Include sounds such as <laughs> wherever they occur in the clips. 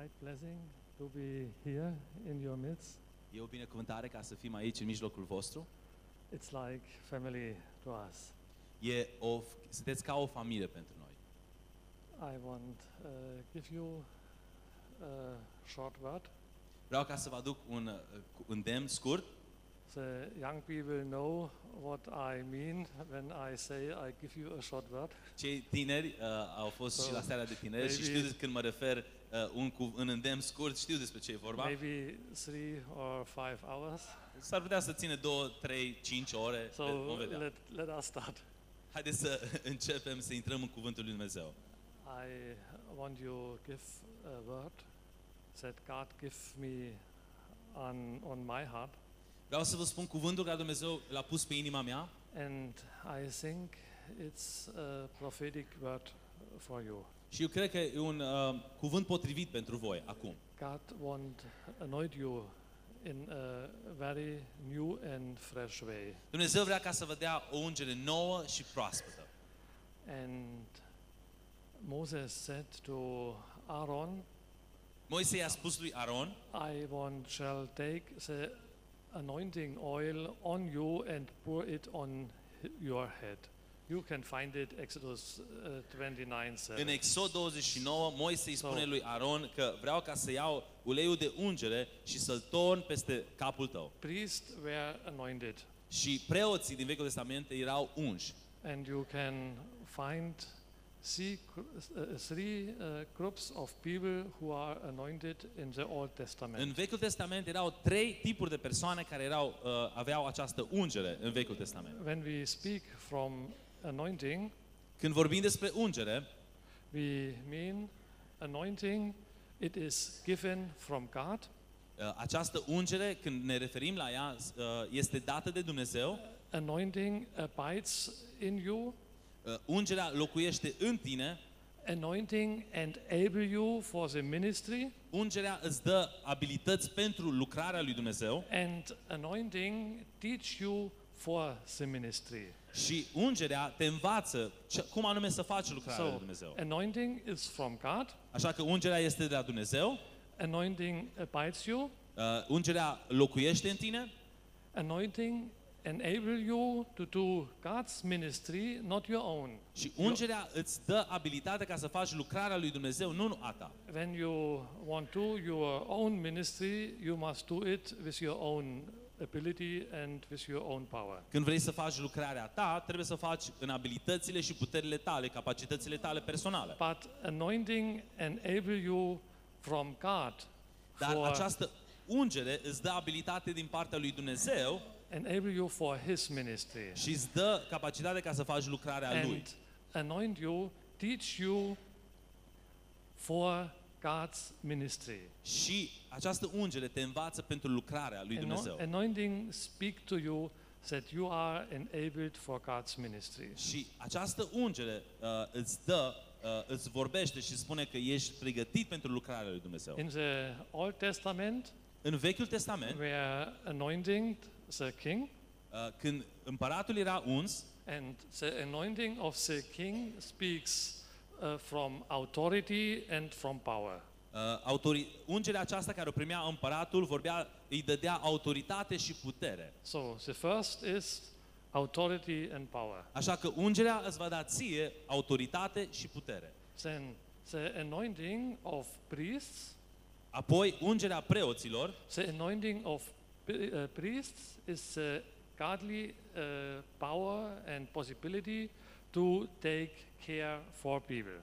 great blessing to be here in your midst. E o binecuvântare ca să fim aici în mijlocul vostru. It's like family to us. E o, sunteți ca o familie pentru noi. I want uh, give you a short word. Vreau ca să vă aduc un uh, cu- îndemn scurt. The young people know what I mean when I say I give you a short word. Cei tineri uh, au fost și la seara de tineri și Maybe- știu de când mă refer uh, un, cu, un îndemn scurt, știu despre ce e vorba. Maybe three or five hours. S-ar putea să ține 2, 3, 5 ore, So vom vedea. let, let us start. Haideți să <laughs> începem să intrăm în cuvântul lui Dumnezeu. I want you give a word that God give me on, on my heart. Vreau să vă spun cuvântul care Dumnezeu l-a pus pe inima mea And I think it's a prophetic word for you. Și eu cred că e un uh, cuvânt potrivit pentru voi acum. God want anoint you in a very new and fresh way. Dumnezeu vrea ca să vă dea o ungere nouă și proaspătă. And Moses said to Aaron, Moise i-a spus lui Aron, I want shall take the anointing oil on you and pour it on h- your head. You can find it Exodus uh, 29 în 7. Exod 29, Moise îi spune So- lui Aron că vreau ca să iau uleiul de ungere și să-l torn peste capul tău. Priests were anointed, Și preoții din Vechiul Testament erau unși. and you can find three, gr- uh, three uh, groups of people who are anointed in the Old Testament. În Vechiul Testament erau trei tipuri de persoane care erau, uh, aveau această ungere în Vechiul Testament. When we speak from anointing, Când vorbim despre ungere, we mean anointing, it is given from God. uh, această ungere, când ne referim la ea, uh, este dată de Dumnezeu. Anointing abides in you. Uh, Ungerea locuiește în tine. Anointing enable you for the ministry. Ungerea îți dă abilități pentru lucrarea lui Dumnezeu. And anointing teach you for the ministry. Și ungerea te învață ce, cum anume să faci lucrarea lui So, Dumnezeu. anointing is from God. Așa că ungerea este de la Dumnezeu, Anointing abides you. uh, ungerea locuiește în tine Anointing enable you to do God's ministry, not your own. și ungerea îți dă abilitatea ca să faci lucrarea lui Dumnezeu, nu a ta. When you want to do your own ministry, you must do it with your own ability and with your own power. Când vrei să faci lucrarea ta, trebuie să faci în abilitățile și puterile tale, capacitățile tale personale. But anointing enable you from God Dar for, această ungere îți dă abilitate din partea lui Dumnezeu enable you for His ministry. și îți dă capacitate ca să faci lucrarea lui. And anoint you, teach you for God's ministry. Și această ungere te învață pentru lucrarea lui Ano- Dumnezeu. anointing speak to you that you are enabled for God's ministry. Și această ungere uh, îți dă, uh, îți vorbește și spune că ești pregătit pentru lucrarea lui Dumnezeu. In the Old Testament, În Vechiul Testament, where anointing the king, uh, când împăratul era uns, and the anointing of the king speaks uh, from authority and from power. uh, autori- ungerea aceasta care o primea împăratul vorbea, îi dădea autoritate și putere. So the first is authority and power. Așa că ungerea îți va da ție autoritate și putere. Then the anointing of priests, Apoi, ungerea preoților, the anointing of pri- uh, priests is the godly uh, power and possibility to take care for people.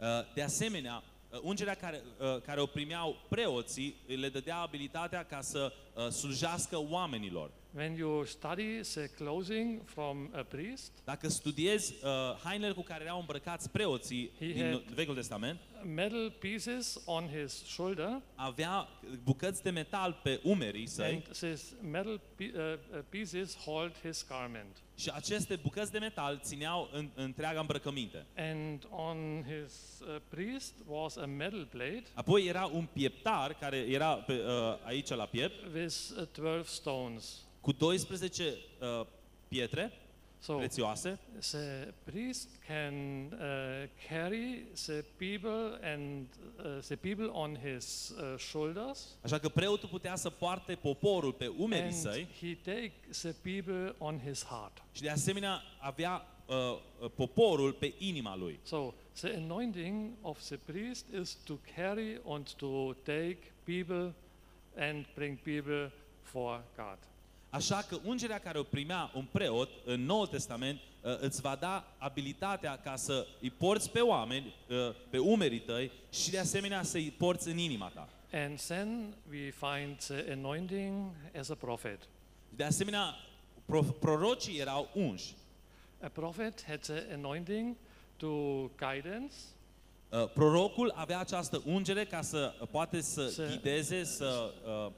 uh, de asemenea, uh, ungerea care, uh, care o primeau preoții le dădea abilitatea ca să uh, slujească oamenilor. When you study the clothing from a priest, Dacă studiezi uh, hainele cu care erau îmbrăcați preoții He din had- Vechiul Testament, metal pieces on his shoulder, avea bucăți de metal pe umerii săi and these metal pe- uh, uh, pieces hold his garment. și aceste bucăți de metal țineau în, întreaga îmbrăcăminte. And on his uh, priest was a metal plate Apoi era un pieptar care era pe, uh, aici la piept with uh, 12 stones. cu 12 uh, pietre So prețioase. the priest can uh, carry the people and uh, the people on his uh, shoulders, Așa că preotul putea să poarte poporul pe umerii and săi he take the people on his heart. și de asemenea avea uh, uh, poporul pe inima lui. So the anointing of the priest is to carry and to take people and bring people for God. Așa că ungerea care o primea un preot în Noul Testament uh, îți va da abilitatea ca să îi porți pe oameni, uh, pe umerii tăi și de asemenea să îi porți în inima ta. And then we find the anointing as a prophet. De asemenea, pro- prorocii erau unși. A prophet had the anointing to guidance, Uh, Prorocul avea această ungere ca să uh, poate să Să- ghideze, să... uh,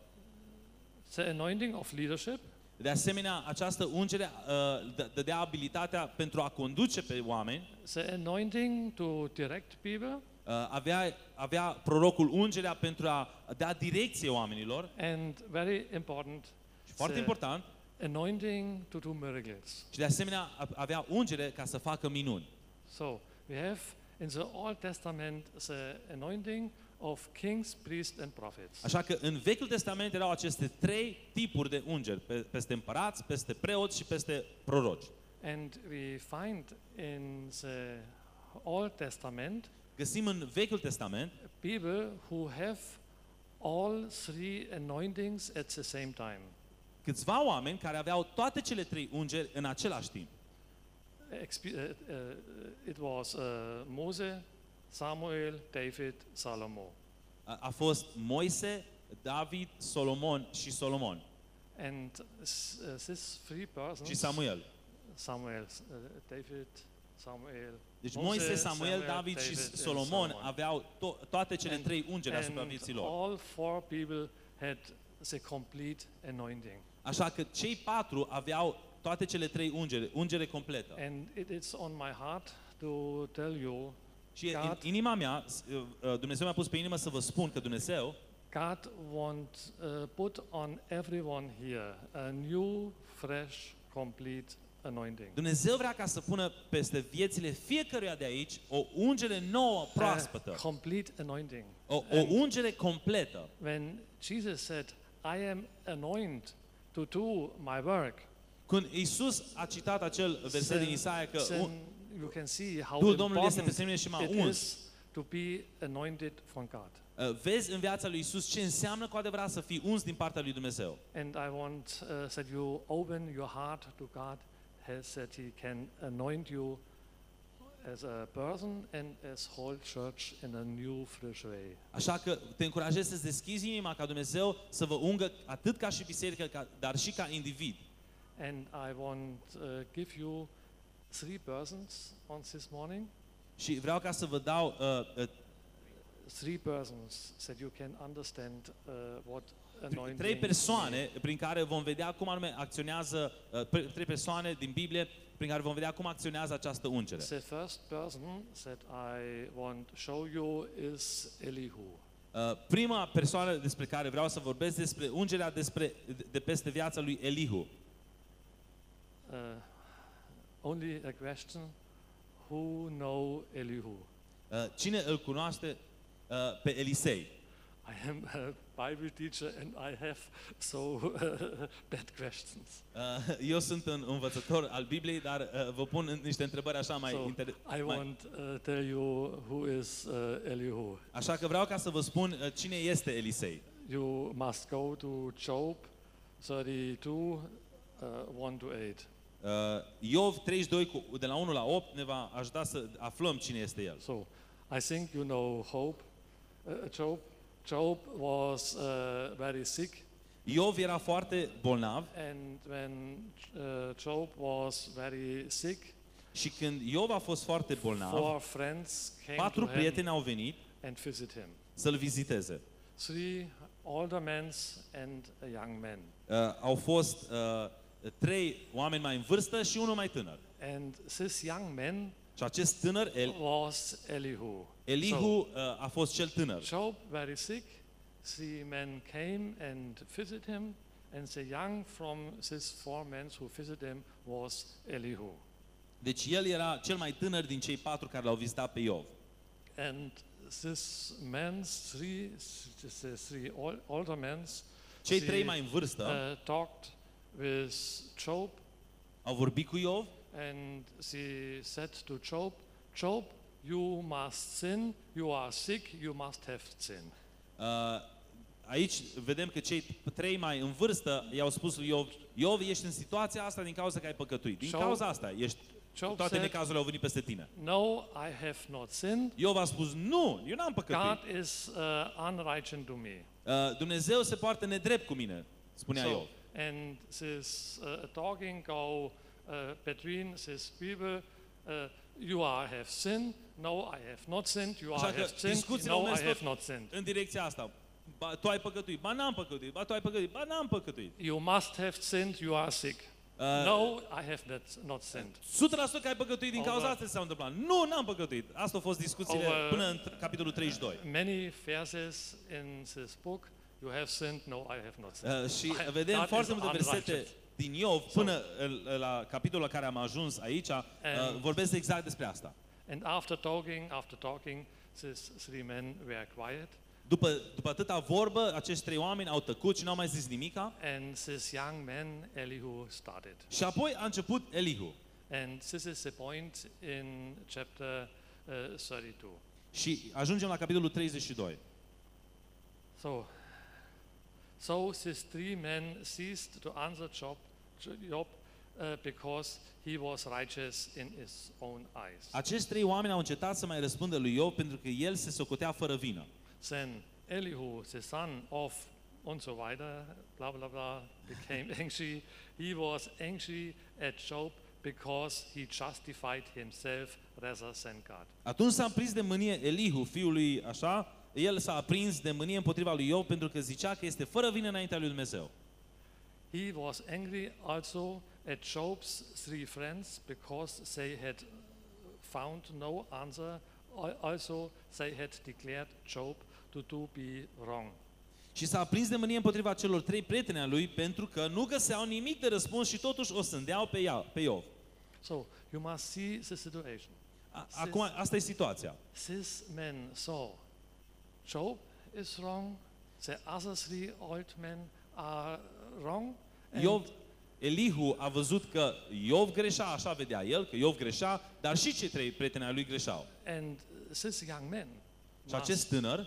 the anointing of leadership, De asemenea, această ungere uh, dă- dădea abilitatea pentru a conduce pe oameni. the anointing to direct people, Uh, Avea, avea prorocul ungerea pentru a da direcție oamenilor. and very important, Și foarte the important, anointing to do miracles. și de asemenea a- avea ungere ca să facă minuni. So we have in the Old Testament the anointing of kings, priests, and prophets. Așa că în Vechiul Testament erau aceste trei tipuri de ungeri, pe- peste împărați, peste preoți și peste proroci. And we find in the Old Testament Găsim în Vechiul Testament people who have all three anointings at the same time. câțiva oameni care aveau toate cele trei ungeri în același timp. Expe- uh, uh, it was uh, Mose, Samuel, David, Salomo. A, a fost Moise, David, Solomon și Solomon And s- uh, these three persons, și Samuel. Samuel, uh, David, Samuel, Deci Mose, Moise, Samuel, Samuel, David și David and Solomon Solomon. aveau to- toate cele And- trei ungeri asupra and vieții lor. all four people had the complete anointing. Așa că cei patru aveau toate cele trei ungeri, ungere completă. And it is on my heart to tell you, Și în God- inima mea, s- uh, uh, Dumnezeu mi-a pus pe inimă să vă spun că Dumnezeu God want uh, put on everyone here a new, fresh, complete anointing. Dumnezeu vrea ca să pună peste viețile fiecăruia de aici o ungere nouă, A proaspătă. complete anointing. O, o And ungere completă. when Jesus said, I am anointed to do my work, Când Isus a citat acel verset din Isaia că then un- you can see how Duhul Domnului este important peste mine și m-a it uns. is to be anointed from God. uh, vezi în viața lui Isus ce înseamnă cu adevărat să fii uns din partea lui Dumnezeu. And I want uh, that you open your heart to God, has, that He can anoint you as a person and as whole church in a new, fresh way. Așa că te încurajez să-ți deschizi inima ca Dumnezeu să vă ungă atât ca și biserică, ca, dar și ca individ. And I want uh, give you three persons on this morning, Și vreau ca să vă dau uh, uh, three persons that you can understand uh, what anointing trei means. persoane prin care vom vedea cum anume acționează, uh, pe- trei persoane din Biblie prin care vom vedea cum acționează această ungere. The first person that I want to show you is Elihu. Uh, prima persoană despre care vreau să vorbesc despre ungerea despre, de, de peste viața lui Elihu. Uh, only a question, who know Elihu? Uh, cine îl cunoaște uh, pe Elisei? I am a Bible teacher and I have so <laughs> bad questions. Uh, eu sunt un învățător al Bibliei, dar uh, vă pun niște întrebări așa mai, So, inter- I mai want uh, tell you who is uh, Elihu. Așa că vreau ca să vă spun uh, cine este Elisei. You must go to Job 32, uh, 1 to 8. Uh, Iov 32, cu- de la 1 la 8, ne va ajuta să aflăm cine este el. So I think you know Hope, uh, Job. Job was uh, very sick, Iov era foarte bolnav and when uh, Job was very sick, și când Iov a fost foarte bolnav, four friends came patru to him prieteni au venit and visit him. să-l viziteze. Three older men and a young man. Uh, au fost uh, trei oameni mai în vârstă și unul mai tânăr. And this young man Și acest tânăr, El, was Elihu. Elihu, uh, a fost cel tânăr. So Job very sick. The men came and visit him, and the young from these four men who visited him was Elihu. Deci el era cel mai tânăr din cei patru care l-au vizitat pe Iov. And this man's three, the three ol- older men's, Cei the, trei mai în vârstă uh, talked with Job au vorbit cu Iov and they said to Job, Job, you must sin, you are sick, you must have sin. Uh, aici vedem că cei trei mai în vârstă i-au spus lui Iov, Iov, ești în situația asta din cauza că ai păcătuit. Din Job- cauza asta ești, Job toate said, necazurile au venit peste tine. No, I have not sinned. Iov a spus, nu, eu n-am păcătuit. God is uh, unrighteous to me. Uh, Dumnezeu se poartă nedrept cu mine, spunea So, Iov. And this uh, talking go uh, between these people, uh, you are have sinned, no, I have not sinned, you Așa are că have sinned, discuțiile no, au I mers have tot not sinned. în direcția asta. Ba, tu ai păcătuit, ba n-am păcătuit, ba tu ai păcătuit, ba n-am păcătuit. You must have sinned, you are sick. Uh, No, I have not, not sinned. 100% că ai păcătuit din cauza Over- asta ce s-a întâmplat. Nu, n-am păcătuit. Asta au fost discuțiile Over- până în t- capitolul 32. Many verses in this book, you have sinned, no, I have not sinned. Uh, și I- vedem God foarte is multe versete unrighteous. din Iov până uh, la capitolul la care am ajuns aici, uh, And- vorbesc exact despre asta. And after talking, after talking, these three men were quiet, După, după atâta vorbă, acești trei oameni au tăcut și n-au mai zis nimica and this young man, Elihu, started. și apoi a început Elihu. And this is the point in chapter uh, 32. Și ajungem la capitolul 32. So, so these three men ceased to answer Job, Job uh, because he was righteous in his own eyes. Acești trei oameni au încetat să mai răspundă lui Iov pentru că el se socotea fără vină. Then Elihu, the son of und so weiter, blah blah blah, became <laughs> angry. He was angry at Job because he justified himself rather than God. Atunci s-a aprins de mânie Elihu, fiul lui așa, el s-a aprins de mânie împotriva lui Iov pentru că zicea că este fără vină înaintea lui Dumnezeu. He was angry also at Job's three friends because they had found no answer. Al- Also, they had declared Job to do be wrong. Și s-a aprins de mânie împotriva celor trei prieteni ai lui pentru că nu găseau nimic de răspuns și totuși o sândeau pe, ea, pe Iov. So, you must see the situation. A- Acum, asta e situația. These men saw Job is wrong, the other three old men are wrong, and Iov, Elihu a văzut că Iov greșea, așa vedea el, că Iov greșea, dar și cei trei prieteni ai lui greșeau. and this young man Și acest tânăr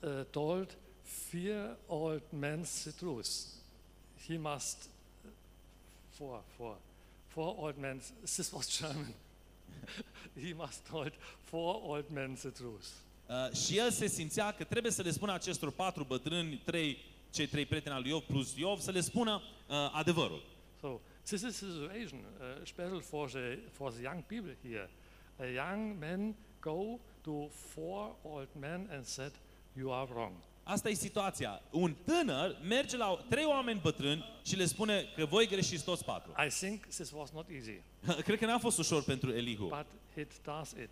uh, told fear old men the truth. He must four four four old men. <laughs> This was German. <laughs> he must told four old men the truth. Uh, și el se simțea că trebuie să le spună acestor patru bătrâni, trei, cei trei prieteni al lui Iov plus Iov, să le spună uh, adevărul. So this is the situation, uh, special for the for the young people here. A young man go to four old men and said, "You are wrong." Asta e situația. Un tânăr merge la trei oameni bătrâni și le spune că voi greșiți toți patru. I think this was not easy, <laughs> Cred că n-a fost ușor pentru Elihu, but it does it.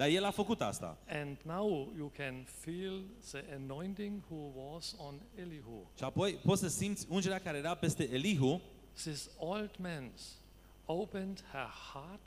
Dar el a făcut asta. And now you can feel the anointing who was on Elihu. Și apoi poți să simți ungerea care era peste Elihu, This old man opened her heart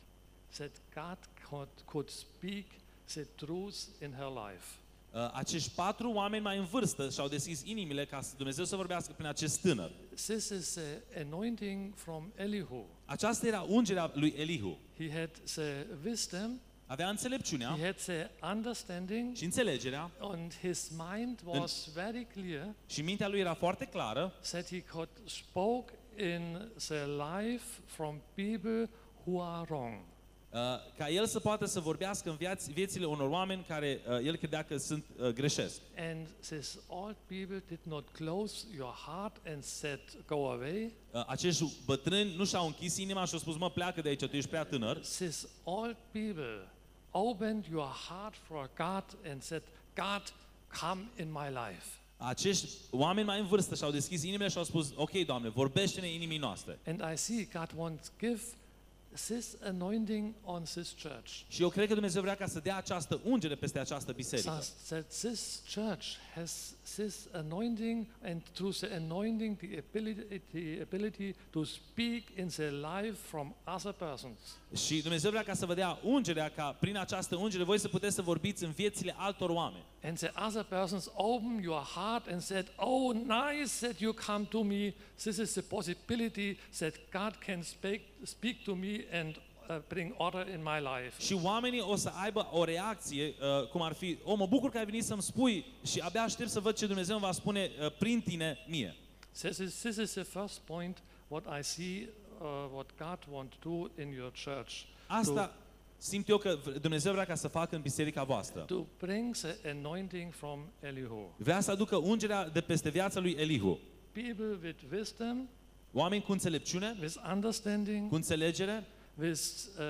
that God could, could speak the truth in her life. Uh, acești patru oameni mai în vârstă și-au deschis inimile ca să Dumnezeu să vorbească prin acest tânăr. This is the anointing from Elihu. Aceasta era ungerea lui Elihu. He had the wisdom, Avea înțelepciunea he had the understanding, și înțelegerea and his mind was very clear și mintea lui era foarte clară that he could spoke in the life from people who are wrong. uh, ca el să poată să vorbească în viaț, viețile unor oameni care uh, el credea că sunt uh, greșesc. And these old people did not close your heart and said, go away. Uh, acești bătrâni nu și-au închis inima și au spus, mă, pleacă de aici, tu ești prea tânăr. These old people opened your heart for God and said, God, come in my life. Acești oameni mai în vârstă și-au deschis inimile și au spus, ok, Doamne, vorbește-ne inimii noastre. And I see God wants to give this anointing on this church. Și eu cred că Dumnezeu vrea ca să dea această ungere peste această biserică. Thus, that this church has this anointing, and through the anointing, the ability, the ability to speak in their life from other persons. Și Dumnezeu vrea ca să vă dea ungerea ca prin această ungere voi să puteți să vorbiți în viețile altor oameni. And the other persons open your heart and said, Oh, nice that you come to me. This is the possibility that God can speak, speak to me and uh, bring order in my life. Și oamenii o să aibă o reacție, uh, cum ar fi, o, mă bucur că ai venit să-mi spui și abia aștept să văd ce Dumnezeu îmi va spune uh, prin tine mie. This is, this is the first point what I see uh, what God want to do in your church. Asta simt eu că Dumnezeu vrea ca să facă în biserica voastră. To bring the anointing from Elihu. Vrea să aducă ungerea de peste viața lui Elihu. People with wisdom, Oameni cu înțelepciune, with understanding, cu înțelegere, with uh,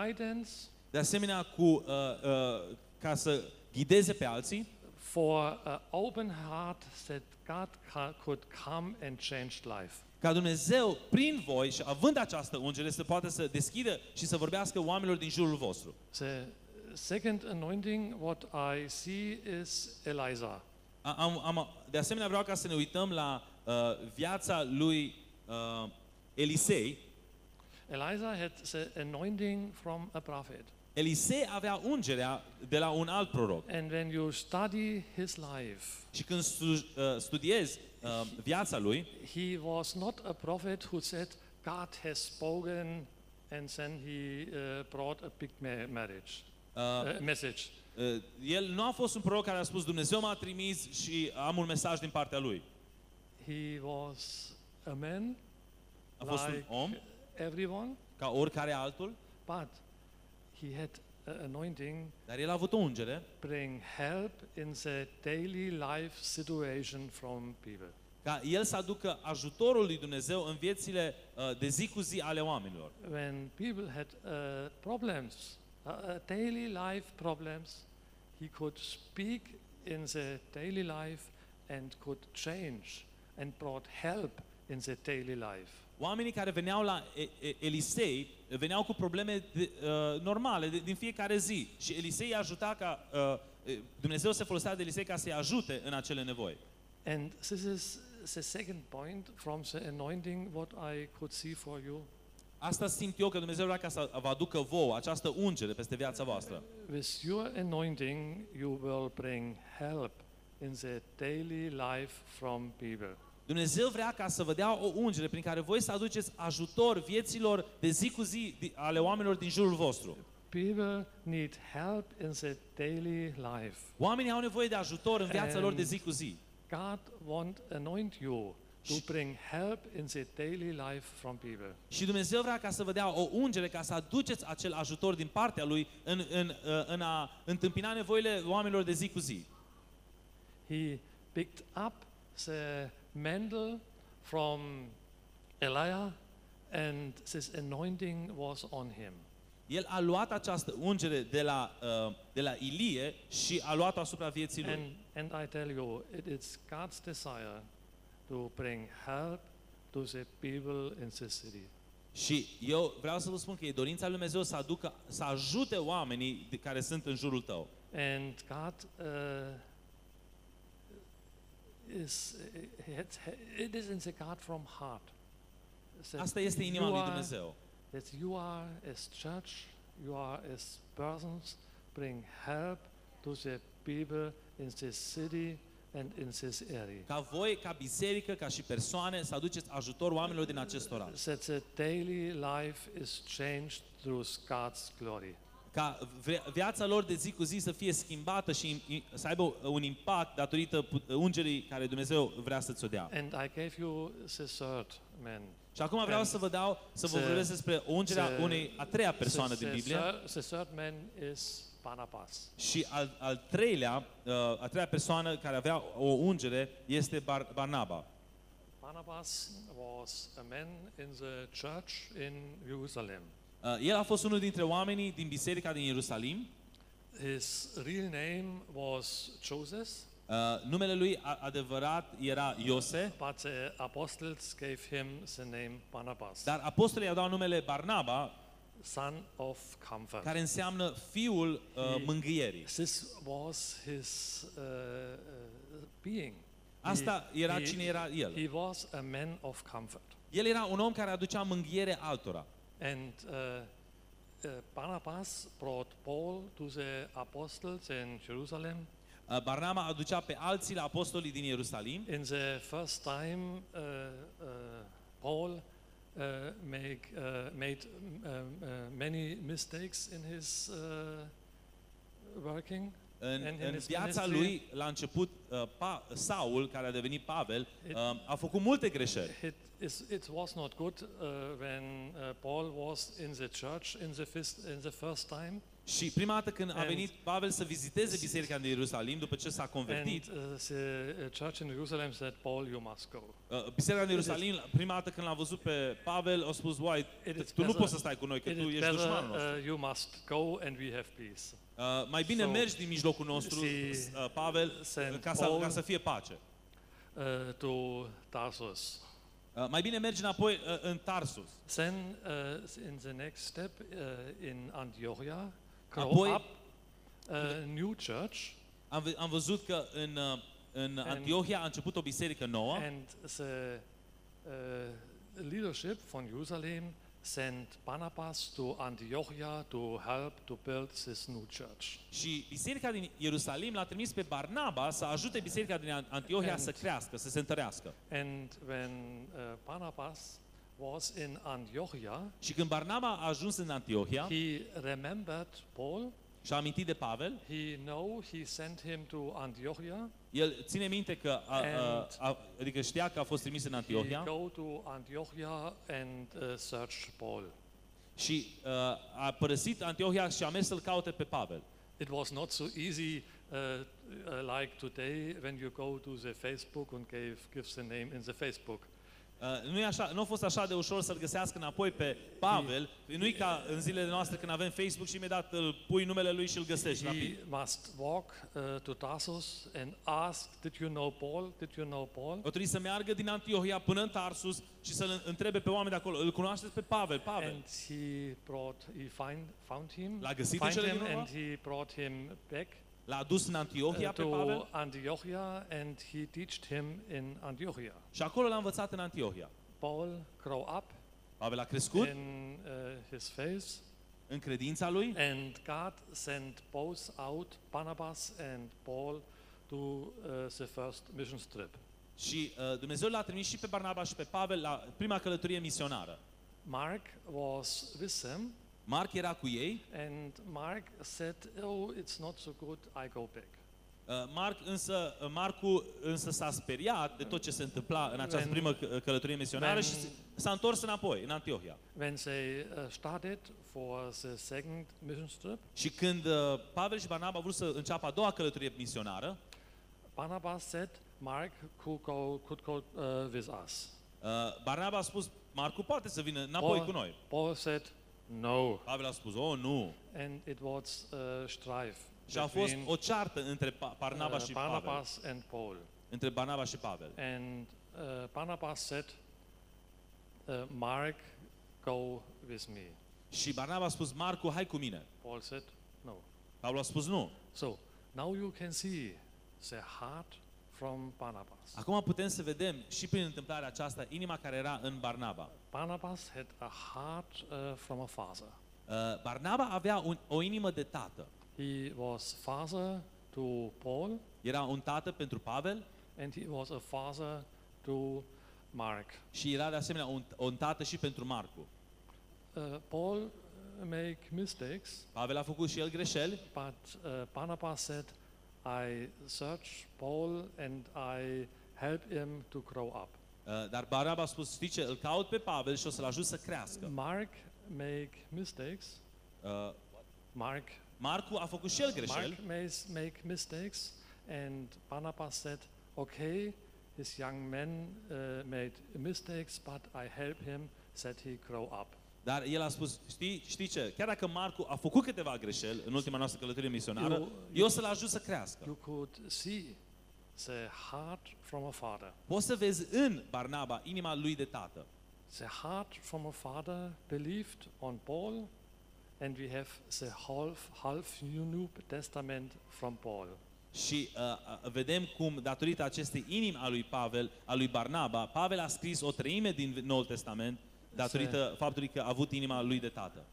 guidance de asemenea cu, uh, uh, ca să ghideze pe alții, for an open heart that God ca- could come and change life. Ca Dumnezeu, prin voi și având această ungere, să poată să deschidă și să vorbească oamenilor din jurul vostru. The second anointing, what I see is Eliza. A- Am, am, de asemenea, vreau ca să ne uităm la uh, viața lui uh, Elisei. Eliza had the anointing from a prophet. Elisei avea ungerea de la un alt proroc. And when you study his life, Și când stu, uh, studiezi uh, viața lui, he was not a prophet who said, God has spoken, and then he uh, brought a big ma- marriage, uh, uh, message. uh, el nu a fost un proroc care a spus Dumnezeu m-a trimis și am un mesaj din partea lui. He was a man A fost un like om everyone, ca oricare altul, but he had an anointing dar el a avut o ungere bring help in the daily life situation from people. ca el să aducă ajutorul lui Dumnezeu în viețile uh, de zi cu zi ale oamenilor. When people had uh, problems, uh, uh, daily life problems, he could speak in the daily life and could change and brought help in the daily life. Oamenii care veneau la E- E- Elisei veneau cu probleme de, uh, normale de, din fiecare zi și Elisei îi ajuta ca uh, e, Dumnezeu se folosea de Elisei ca să-i ajute în acele nevoi. And this is the second point from the anointing what I could see for you. Asta simt eu că Dumnezeu vrea ca să vă aducă vouă această ungere peste viața voastră. With your anointing, you will bring help in the daily life from people. Dumnezeu vrea ca să vă dea o ungere prin care voi să aduceți ajutor vieților de zi cu zi di- ale oamenilor din jurul vostru. People need help in the daily life. Oamenii au nevoie de ajutor în viața lor de zi cu zi. God want anoint you to bring help in the daily life from people. Și Dumnezeu vrea ca să vă dea o ungere ca să aduceți acel ajutor din partea Lui în, în, uh, în a întâmpina nevoile oamenilor de zi cu zi. He picked up the mantle from Elijah and this anointing was on him. El a luat această ungere de la, uh, de la Ilie și a luat-o asupra vieții lui. And, and I tell you, it is God's desire to bring help to the people in this city. Și eu vreau să vă spun că e dorința lui Dumnezeu să aducă, să ajute oamenii de care sunt în jurul tău. And God uh, is it, it is in the God from heart. That Asta este inima you lui are- Dumnezeu. That you are as church, you are as persons, bring help to the people in this city and in this area. Ca voi, ca biserică, ca și persoane, să aduceți ajutor oamenilor din acest oraș. That the daily life is changed through God's glory. Ca via- viața lor de zi cu zi să fie schimbată și im- i- să aibă un impact datorită put- ungerii care Dumnezeu vrea să ți-o dea. And I gave you the third man. Și acum vreau să vă dau, să vă Se- vorbesc despre ungerea se- unei a treia persoană the, din the Biblie. third, the third man is Barnabas. Și al, al treilea, uh, a treia persoană care avea o ungere este Bar, Barnaba. Barnabas was a man in the church in Jerusalem. Uh, el a fost unul dintre oamenii din biserica din Ierusalim. His real name was Joseph, Uh, numele lui a- adevărat era Iose, but the apostles gave him the name Barnabas. dar apostolii i-au dat numele Barnaba son of comfort. care înseamnă fiul uh, He- mângâierii. This was his uh, uh, being. Asta He- era he- cine era el. He was a man of comfort. El era un om care aducea mânghiere altora. And uh, uh, Barnabas brought Paul to the apostles in Jerusalem. Uh, Barnaba aducea pe alții la apostolii din Ierusalim In the first time, uh, uh, Paul uh, make, uh, made um, uh, many mistakes in his uh, working. În, And in în his viața ministry- lui, la început, uh, pa, Saul, care a devenit Pavel, It- uh, a făcut multe greșeli. It, is, it was not good uh, when uh, Paul was in the church in the, first, in the first time. Și prima dată când a And- venit Pavel să viziteze biserica din Ierusalim, după ce s-a And convertit, uh, the uh, church in Jerusalem said, Paul, you must go. uh, biserica din Ierusalim, prima dată când l-a văzut pe Pavel, a spus, uai, It is tu nu better- poți să stai cu noi, că It tu is ești better dușmanul nostru. Uh, you must go and we have peace. Uh, mai bine So, mergi din mijlocul nostru, she uh, Pavel, sent ca să, Paul- ca să fie pace. Uh, to Tarsus. Uh, mai bine mergi înapoi uh, în Tarsus. Then, uh, in the next step, uh, in Antiochia, grow Apoi- up a new church, Am, v- am văzut că în, uh, în Antiohia a început o biserică nouă and the uh, leadership from Jerusalem sent Barnabas to Antiochia to help to build this new church. și biserica din Ierusalim l-a trimis pe Barnaba să ajute biserica din An- Antiohia And- să crească, să se întărească. And when uh, Barnabas was in Antiochia, Și când Barnaba a ajuns în Antiohia he remembered Paul. și a amintit de Pavel, He know he sent him to Antiochia. El ține minte că, a, a, And- a, adică știa că a fost trimis în He Antiohia go to Antiochia and uh, search Paul. și uh, a părăsit Antiohia și a mers să-l caute pe Pavel. It was not so easy uh, uh, like today when you go to the Facebook and give, give the name in the Facebook. Uh, nu, e așa, nu a fost așa de ușor să-l găsească înapoi pe Pavel. Nu e ca în zilele noastre când avem Facebook și imediat îl pui numele lui și îl găsești rapid. He must walk uh, to Tarsus and ask, did you know Paul? Did you know Paul? O trebuie să meargă din Antiohia până în Tarsus și să-l întrebe pe oameni de acolo, îl cunoașteți pe Pavel? Pavel. And he brought, he find, found him, L-a găsit în find cele him din urmă? and he brought him back L-a adus în Antiohia uh, pe to Pavel Antiochia and he teached him in Antiochia. și acolo l-a învățat în Antiohia. Paul grow up Pavel a crescut in uh, his faith în credința lui and God sent both out, Barnabas and Paul, to uh, the first mission trip. și uh, Dumnezeu l-a trimis și pe Barnaba și pe Pavel la prima călătorie misionară. Mark was with them Marc era cu ei, and Mark said, oh, it's not so good, I go back. uh, Marc însă, uh, Marcu însă s-a speriat de tot ce se întâmpla în această When- primă c- călătorie misionară when- și s- s-a întors înapoi, în Antiohia. When they uh, started for the second mission trip, Și când uh, Pavel și Barnaba au vrut să înceapă a doua călătorie misionară, Barnabas said, Mark could go, could go uh, with us. uh, Barnaba a spus, Marcu poate să vină înapoi cu noi. Paul said, no. Pavel a spus, oh, nu. And it was uh, strife Și a fost between o ceartă între Pa- Barnaba uh, și Pavel. Barnabas and Paul. Între Barnaba și Pavel. And uh, Barnabas said, uh, Mark, go with me. Și Barnaba a spus, Marcu, hai cu mine. Paul said, no. Pavel a spus, nu. So now you can see the heart from Barnabas. Acum putem să vedem și prin întâmplarea aceasta inima care era în Barnaba. Barnabas had a heart uh, from a father. Uh, Barnaba avea un, o inimă de tată. He was father to Paul, Era un tată pentru Pavel and he was a father to Mark. și era de asemenea un, un tată și pentru Marcu. Uh, Paul uh, make mistakes, Pavel a făcut și el greșeli, but uh, Barnabas said, I search Paul and I help him to grow up. uh, dar Barnaba a spus, știi ce, îl caut pe Pavel și o să-l ajut să crească. Mark make mistakes. Uh, Mark, Marcu a făcut și el greșeli Mark may make mistakes, and Barnabas said, "Okay, this young man uh, made mistakes, but I help him that he grow up." Dar el a spus, știi, știi ce, chiar dacă Marcu a făcut câteva greșeli în ultima noastră călătorie misionară, Eu- eu o să-l ajut să crească. You could see the heart from a father. Poți să vezi în Barnaba inima lui de tată. The heart from a father believed on Paul and we have the half, half New Testament from Paul. Și uh, uh, vedem cum, datorită acestei inimi a lui Pavel, a lui Barnaba, Pavel a scris o treime din Noul Testament datorită faptului că a avut inima lui de tată.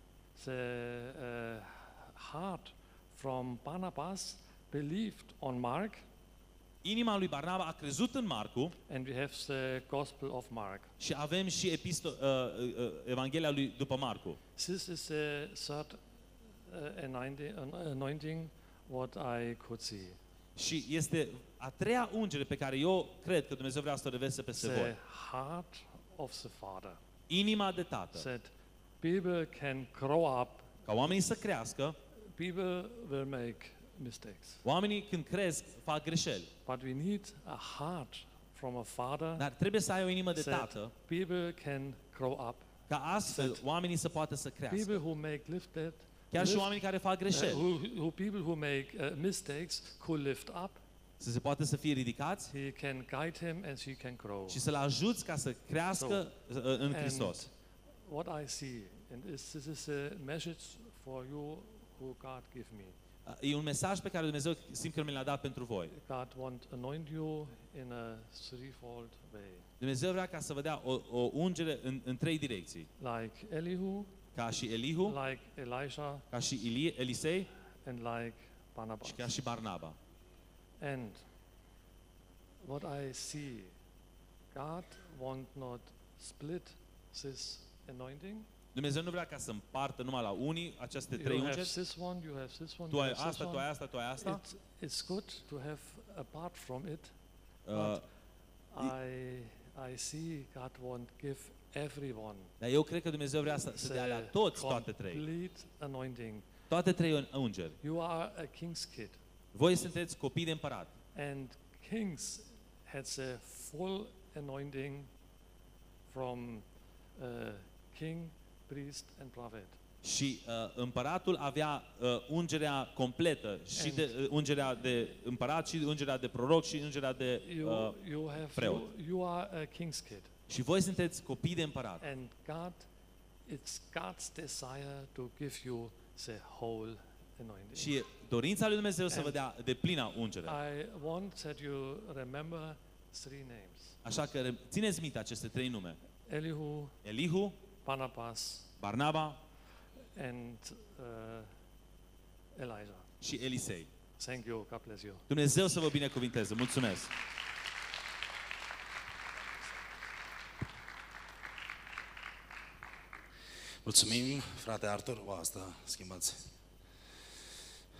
The uh, heart from Barnabas believed on Mark, Inima lui Barnaba a crezut în Marcu and we have the Gospel of Mark. și avem și episto- uh, uh, uh, Evanghelia lui după Marcu. This is the third uh, anointing, anointing what I could see. Și este a treia ungere pe care eu cred că Dumnezeu vrea să o revese peste The voi. heart of the Father. Inima de tată. That people can grow up, Ca oamenii să crească, people will make mistakes. oamenii când cresc fac greșeli. But we need a heart from a father Dar trebuie să ai o inimă de that tată people can grow up. ca astfel oamenii să poată să crească. People who make lifted, Chiar și lift- oamenii care fac uh, greșeli. who, who people who make uh, mistakes could lift up. Să se poată să fie ridicați He can guide him and he can grow. și să-l ajuți ca să crească uh, în Hristos. What I see, and this, this is a message for you who God give me. Uh, E un mesaj pe care Dumnezeu simt că mi l-a dat pentru voi. God want to anoint you in a threefold way, Dumnezeu vrea ca să vă dea o, o ungere în, în trei direcții. like Elihu, Ca și Elihu, like Elisha, ca și Ilie, Elisei and like Barnabas. și ca și Barnaba. And what I see, God want not split this anointing. Dumnezeu nu vrea ca să împartă numai la unii aceste trei You have ungeri. this one, you have this one, Tu you ai have this asta, tu one. ai asta, tu ai asta. It, it's good to have apart from it. Uh, I I see God want give everyone dar eu cred că Dumnezeu vrea să, să dea la the toți toate trei. complete anointing. Toate trei ungeri. You are a king's kid, Voi sunteți copii de împărat. and kings had the full anointing from uh, king, priest, and prophet. Și uh, împăratul avea uh, ungerea completă și de, uh, ungerea de împărat și ungerea de proroc și ungerea de You uh, you have preot. you, you are a king's kid, și voi sunteți copii de împărat. and God, it's God's desire to give you the whole anointing. Și e dorința lui Dumnezeu să And vă dea de plina ungere. I want that you remember three names: Așa că re- țineți minte aceste trei nume. Elihu, Elihu, Barnabas, Barnaba and uh, Elijah. și Elisei. Thank you. God bless you. Dumnezeu să vă binecuvinteze. Mulțumesc! Mulțumim, frate Artur. O, asta schimbați.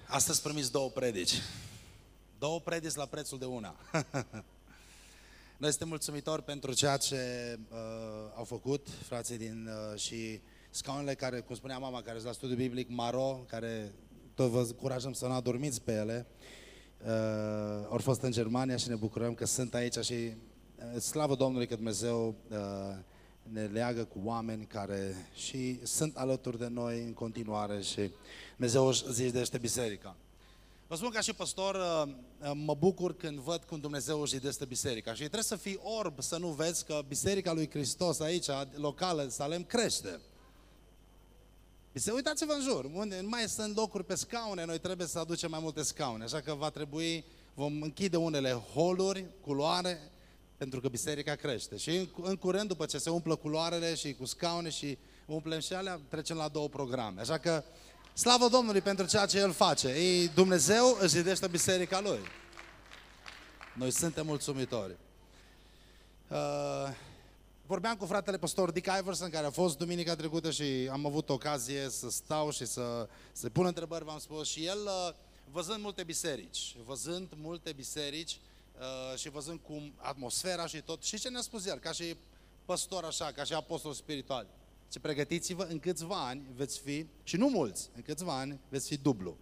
Astăzi primiți două predici. Două predici la prețul de una. <laughs> Noi suntem mulțumitori pentru ceea ce uh, au făcut frații din uh, și scaunele care, cum spunea mama, care sunt la studiu biblic, Maro, care tot vă încurajăm să nu adormiți pe ele. Uh, au fost în Germania și ne bucurăm că sunt aici și uh, slavă Domnului că Dumnezeu uh, ne leagă cu oameni care și sunt alături de noi în continuare și Dumnezeu își zidește biserica. Vă spun ca și pastor, uh, uh, mă bucur când văd cum Dumnezeu își zidește biserica și trebuie să fii orb să nu vezi că biserica lui Hristos aici, locală, în Salem, crește. Bise- Uitați-vă în jur, unde nu mai sunt locuri pe scaune, noi trebuie să aducem mai multe scaune, așa că va trebui, vom închide unele holuri, culoare, pentru că biserica crește. Și în, în curând, după ce se umplă culoarele și cu scaune și umplem și alea, trecem la două programe. Așa că, slavă Domnului pentru ceea ce El face. Ei, Dumnezeu își zidește biserica Lui. Noi suntem mulțumitori. Uh, vorbeam cu fratele pastor Dick Iverson, care a fost duminica trecută și am avut ocazie să stau și să, să pun întrebări, v-am spus, și el, uh, văzând multe biserici, văzând multe biserici uh, și văzând cum atmosfera și tot, și ce ne-a spus el, ca și păstor așa, ca și apostol spiritual, ce pregătiți-vă, în câțiva ani veți fi, și nu mulți, în câțiva ani veți fi dublu.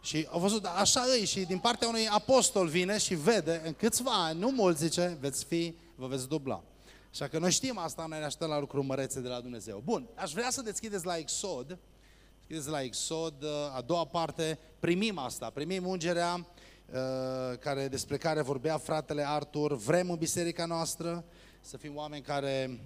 Și au văzut, "Da, așa îi, și din partea unui apostol vine și vede, în câțiva ani, nu mulți zice, veți fi, vă veți dubla. Așa că noi știm asta, noi ne așteptăm la lucruri mărețe de la Dumnezeu. Bun, aș vrea să deschideți la Exod, deschideți la Exod, uh, a doua parte, primim asta, primim ungerea uh, care, despre care vorbea fratele Artur, vrem în biserica noastră să fim oameni care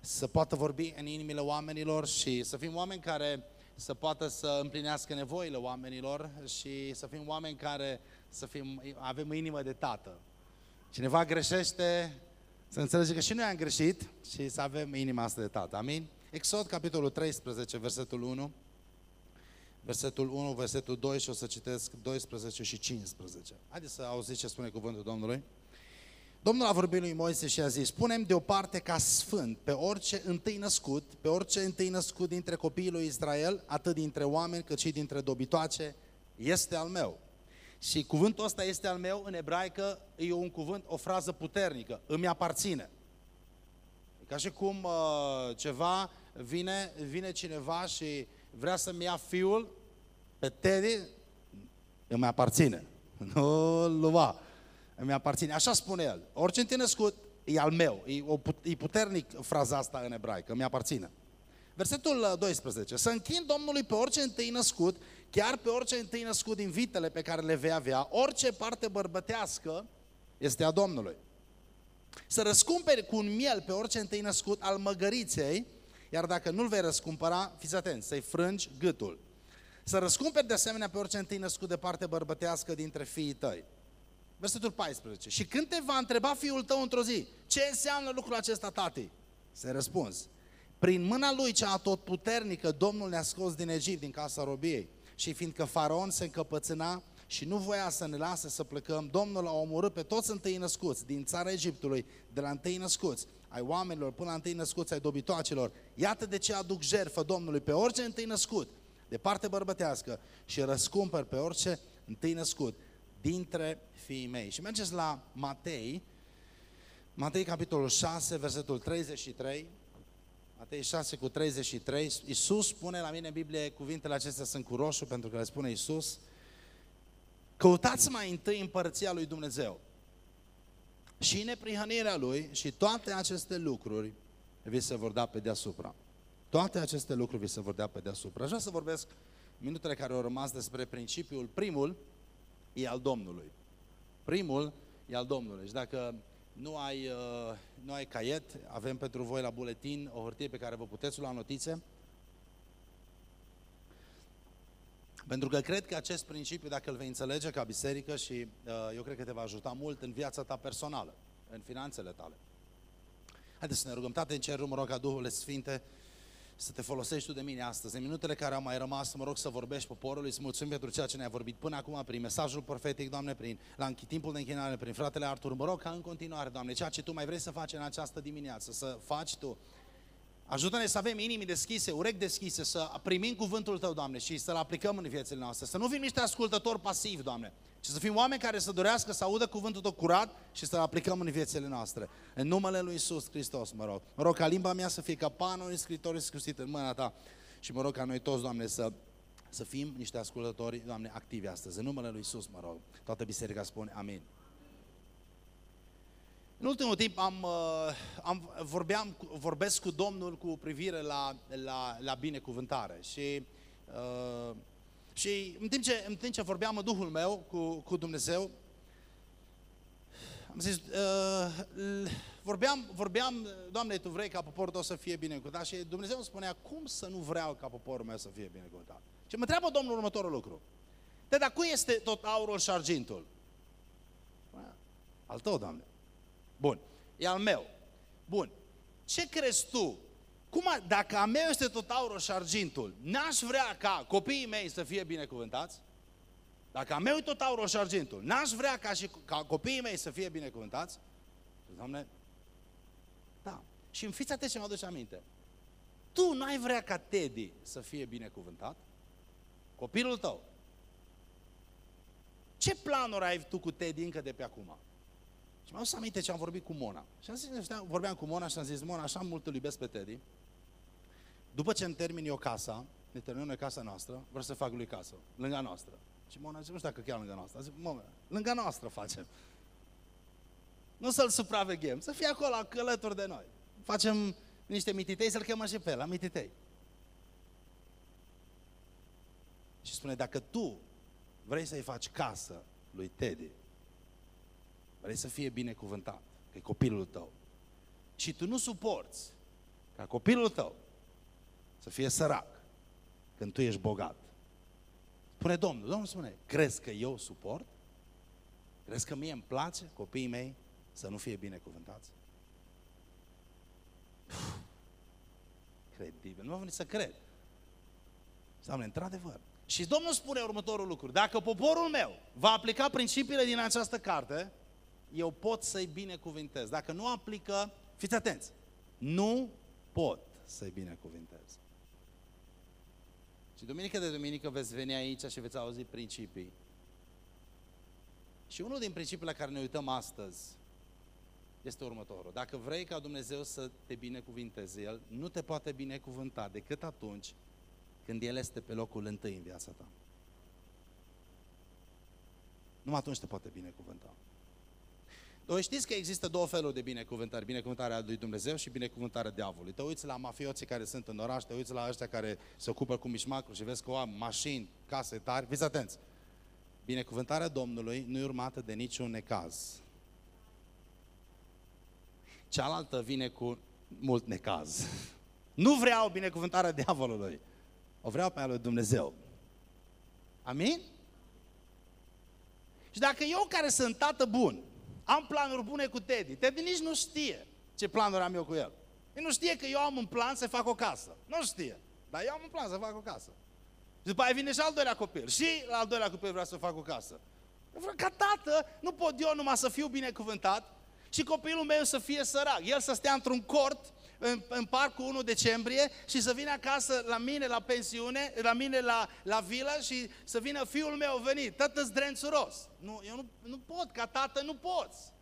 să poată vorbi în inimile oamenilor și să fim oameni care să poată să împlinească nevoile oamenilor și să fim oameni care să fim, avem inimă de tată. Cineva greșește, să înțelege că și noi am greșit și să avem inima asta de tată. Amin? Exod, capitolul 13, versetul 1. Versetul 1, versetul 2 și o să citesc 12 și 15. Haideți să auziți ce spune cuvântul Domnului. Domnul a vorbit lui Moise și a zis, punem deoparte ca sfânt pe orice întâi născut, pe orice întâi născut dintre copiii lui Israel, atât dintre oameni cât și dintre dobitoace, este al meu. Și cuvântul ăsta este al meu, în ebraică e un cuvânt, o frază puternică, îmi aparține. E ca și cum uh, ceva vine, vine cineva și vrea să-mi ia fiul pe Teddy, îmi aparține. <laughs> Nu lua, îmi aparține. Așa spune el. Orice întâi născut e al meu. E, o, e puternic fraza asta în ebraică, îmi aparține. Versetul 12. Să închin Domnului pe orice întâi născut, chiar pe orice întâi născut din vitele pe care le vei avea, orice parte bărbătească este a Domnului. Să răscumperi cu un miel pe orice întâi născut al măgăriței, iar dacă nu-l vei răscumpăra, fiți atenți, să-i frângi gâtul. Să răscumperi de asemenea pe orice întâi născut de parte bărbătească dintre fiii tăi. Versetul 14. Și când te va întreba fiul tău într-o zi, ce înseamnă lucrul acesta, tati? Se răspunzi, prin mâna lui cea tot puternică, Domnul ne-a scos din Egipt, din casa robiei. Și fiindcă faraon se încăpățâna și nu voia să ne lase să plecăm, Domnul a omorât pe toți întâi născuți din țara Egiptului, de la întâi născuți, ai oamenilor până la întâi născuți, ai dobitoacelor. Iată de ce aduc jertfă Domnului pe orice întâi născut, de parte bărbătească, și răscumpăr pe orice întâi născut dintre fiii mei. Și mergeți la Matei, Matei capitolul 6, versetul 33, Matei 6 cu 33, Iisus spune la mine în Biblie, cuvintele acestea sunt cu roșu pentru că le spune Iisus, căutați mai întâi împărăția lui Dumnezeu și neprihănirea Lui și toate aceste lucruri vi se vor da pe deasupra. Toate aceste lucruri vi se vor da pe deasupra. Aș vrea să vorbesc minutele care au rămas despre principiul. Primul e al Domnului. Primul e al Domnului. Și dacă nu ai, uh, nu ai caiet, avem pentru voi la buletin o hârtie pe care vă puteți lua notițe. Pentru că cred că acest principiu, dacă îl vei înțelege ca biserică și uh, eu cred că te va ajuta mult în viața ta personală, în finanțele tale. Haideți să ne rugăm, Tate, în cer, mă rog ca Duhul Sfinte să te folosești tu de mine astăzi. În minutele care au mai rămas, mă rog să vorbești poporului, să mulțumim pentru ceea ce ne-ai vorbit până acum, prin mesajul profetic, Doamne, prin la timpul de închinare, prin fratele Artur. Mă rog ca în continuare, Doamne, ceea ce Tu mai vrei să faci în această dimineață, să faci Tu. Ajută-ne să avem inimi deschise, urechi deschise, să primim cuvântul Tău, Doamne, și să-L aplicăm în viețile noastre. Să nu fim niște ascultători pasivi, Doamne, ci să fim oameni care să dorească să audă cuvântul Tău curat și să-L aplicăm în viețile noastre. În numele Lui Isus Hristos, mă rog. Mă rog ca limba mea să fie ca panul scriitor scrusit în mâna Ta și mă rog ca noi toți, Doamne, să să fim niște ascultători, Doamne, activi astăzi. În numele Lui Isus, mă rog. Toată biserica spune amin. În ultimul timp am, uh, am, vorbeam, vorbesc cu Domnul cu privire la, la, la binecuvântare și, uh, și în, timp ce, în timp ce vorbeam în Duhul meu cu, cu Dumnezeu, am zis, uh, vorbeam, vorbeam, Doamne, Tu vrei ca poporul Tău să fie binecuvântat și Dumnezeu îmi spunea, cum să nu vreau ca poporul meu să fie binecuvântat? Și mă întreabă Domnul următorul lucru. De dar cui este tot aurul și argintul? Al tău, Doamne. Bun. E al meu. Bun. Ce crezi tu? Cum, a, dacă a meu este tot aurul și argintul, n-aș vrea ca copiii mei să fie binecuvântați? Dacă a meu e tot aurul și argintul, n-aș vrea ca și ca copiii mei să fie binecuvântați? Doamne, da. Și în fiți atenți ce mă aduce aminte. Tu n-ai vrea ca Teddy să fie binecuvântat? Copilul tău. Ce planuri ai tu cu Teddy încă de pe acum? Și mi-am aminte ce am vorbit cu Mona. Și am zis, vorbeam cu Mona și am zis, Mona, așa mult îl iubesc pe Teddy. După ce îmi termin eu casa, ne terminăm noi casa noastră, vreau să fac lui casă, lângă noastră. Și Mona zice, nu știu dacă chiar lângă noastră. Zic, mă, lângă noastră facem. Nu să-l supraveghem, să fie acolo alături de noi. Facem niște mititei, să-l chemăm și pe el, la mititei. Și spune, dacă tu vrei să-i faci casă lui Teddy, Vrei să fie binecuvântat, că e copilul tău. Și tu nu suporți ca copilul tău să fie sărac, când tu ești bogat. Spune Domnul, Domnul spune, crezi că eu suport? Crezi că mie îmi place copiii mei să nu fie binecuvântați? <sighs> Credibil, nu mă venit să cred. Doamne, într-adevăr. Și Domnul spune următorul lucru. Dacă poporul meu va aplica principiile din această carte, eu pot să-i binecuvintez. Dacă nu aplică, fiți atenți, nu pot să-i binecuvintez. Și duminică de duminică veți veni aici și veți auzi principii. Și unul din principiile la care ne uităm astăzi este următorul. Dacă vrei ca Dumnezeu să te binecuvinteze, El nu te poate binecuvânta decât atunci când El este pe locul întâi în viața ta. Numai atunci te poate binecuvânta. Voi știți că există două feluri de binecuvântare, binecuvântarea lui Dumnezeu și binecuvântarea diavolului. Te uiți la mafioții care sunt în oraș, te uiți la ăștia care se ocupă cu mișmacul și vezi că au mașini, case tari, fiți atenți. Binecuvântarea Domnului nu e urmată de niciun necaz. Cealaltă vine cu mult necaz. Nu vreau binecuvântarea diavolului. O vreau pe a lui Dumnezeu. Amin? Și dacă eu care sunt tată bun, am planuri bune cu Teddy, Teddy nici nu știe ce planuri am eu cu el. El nu știe că eu am un plan să fac o casă. Nu știe. Dar eu am un plan să fac o casă. Și după aia vine și al doilea copil. Și la al doilea copil vreau să fac o casă. Eu vreau ca tată, nu pot eu numai să fiu binecuvântat și copilul meu să fie sărac. El să stea într-un cort în, în parcul 1 decembrie și să vină acasă la mine la pensiune, la mine la, la vilă și să vină fiul meu venit, tată zdrențuros. Nu, eu nu, nu pot, ca tată nu poți.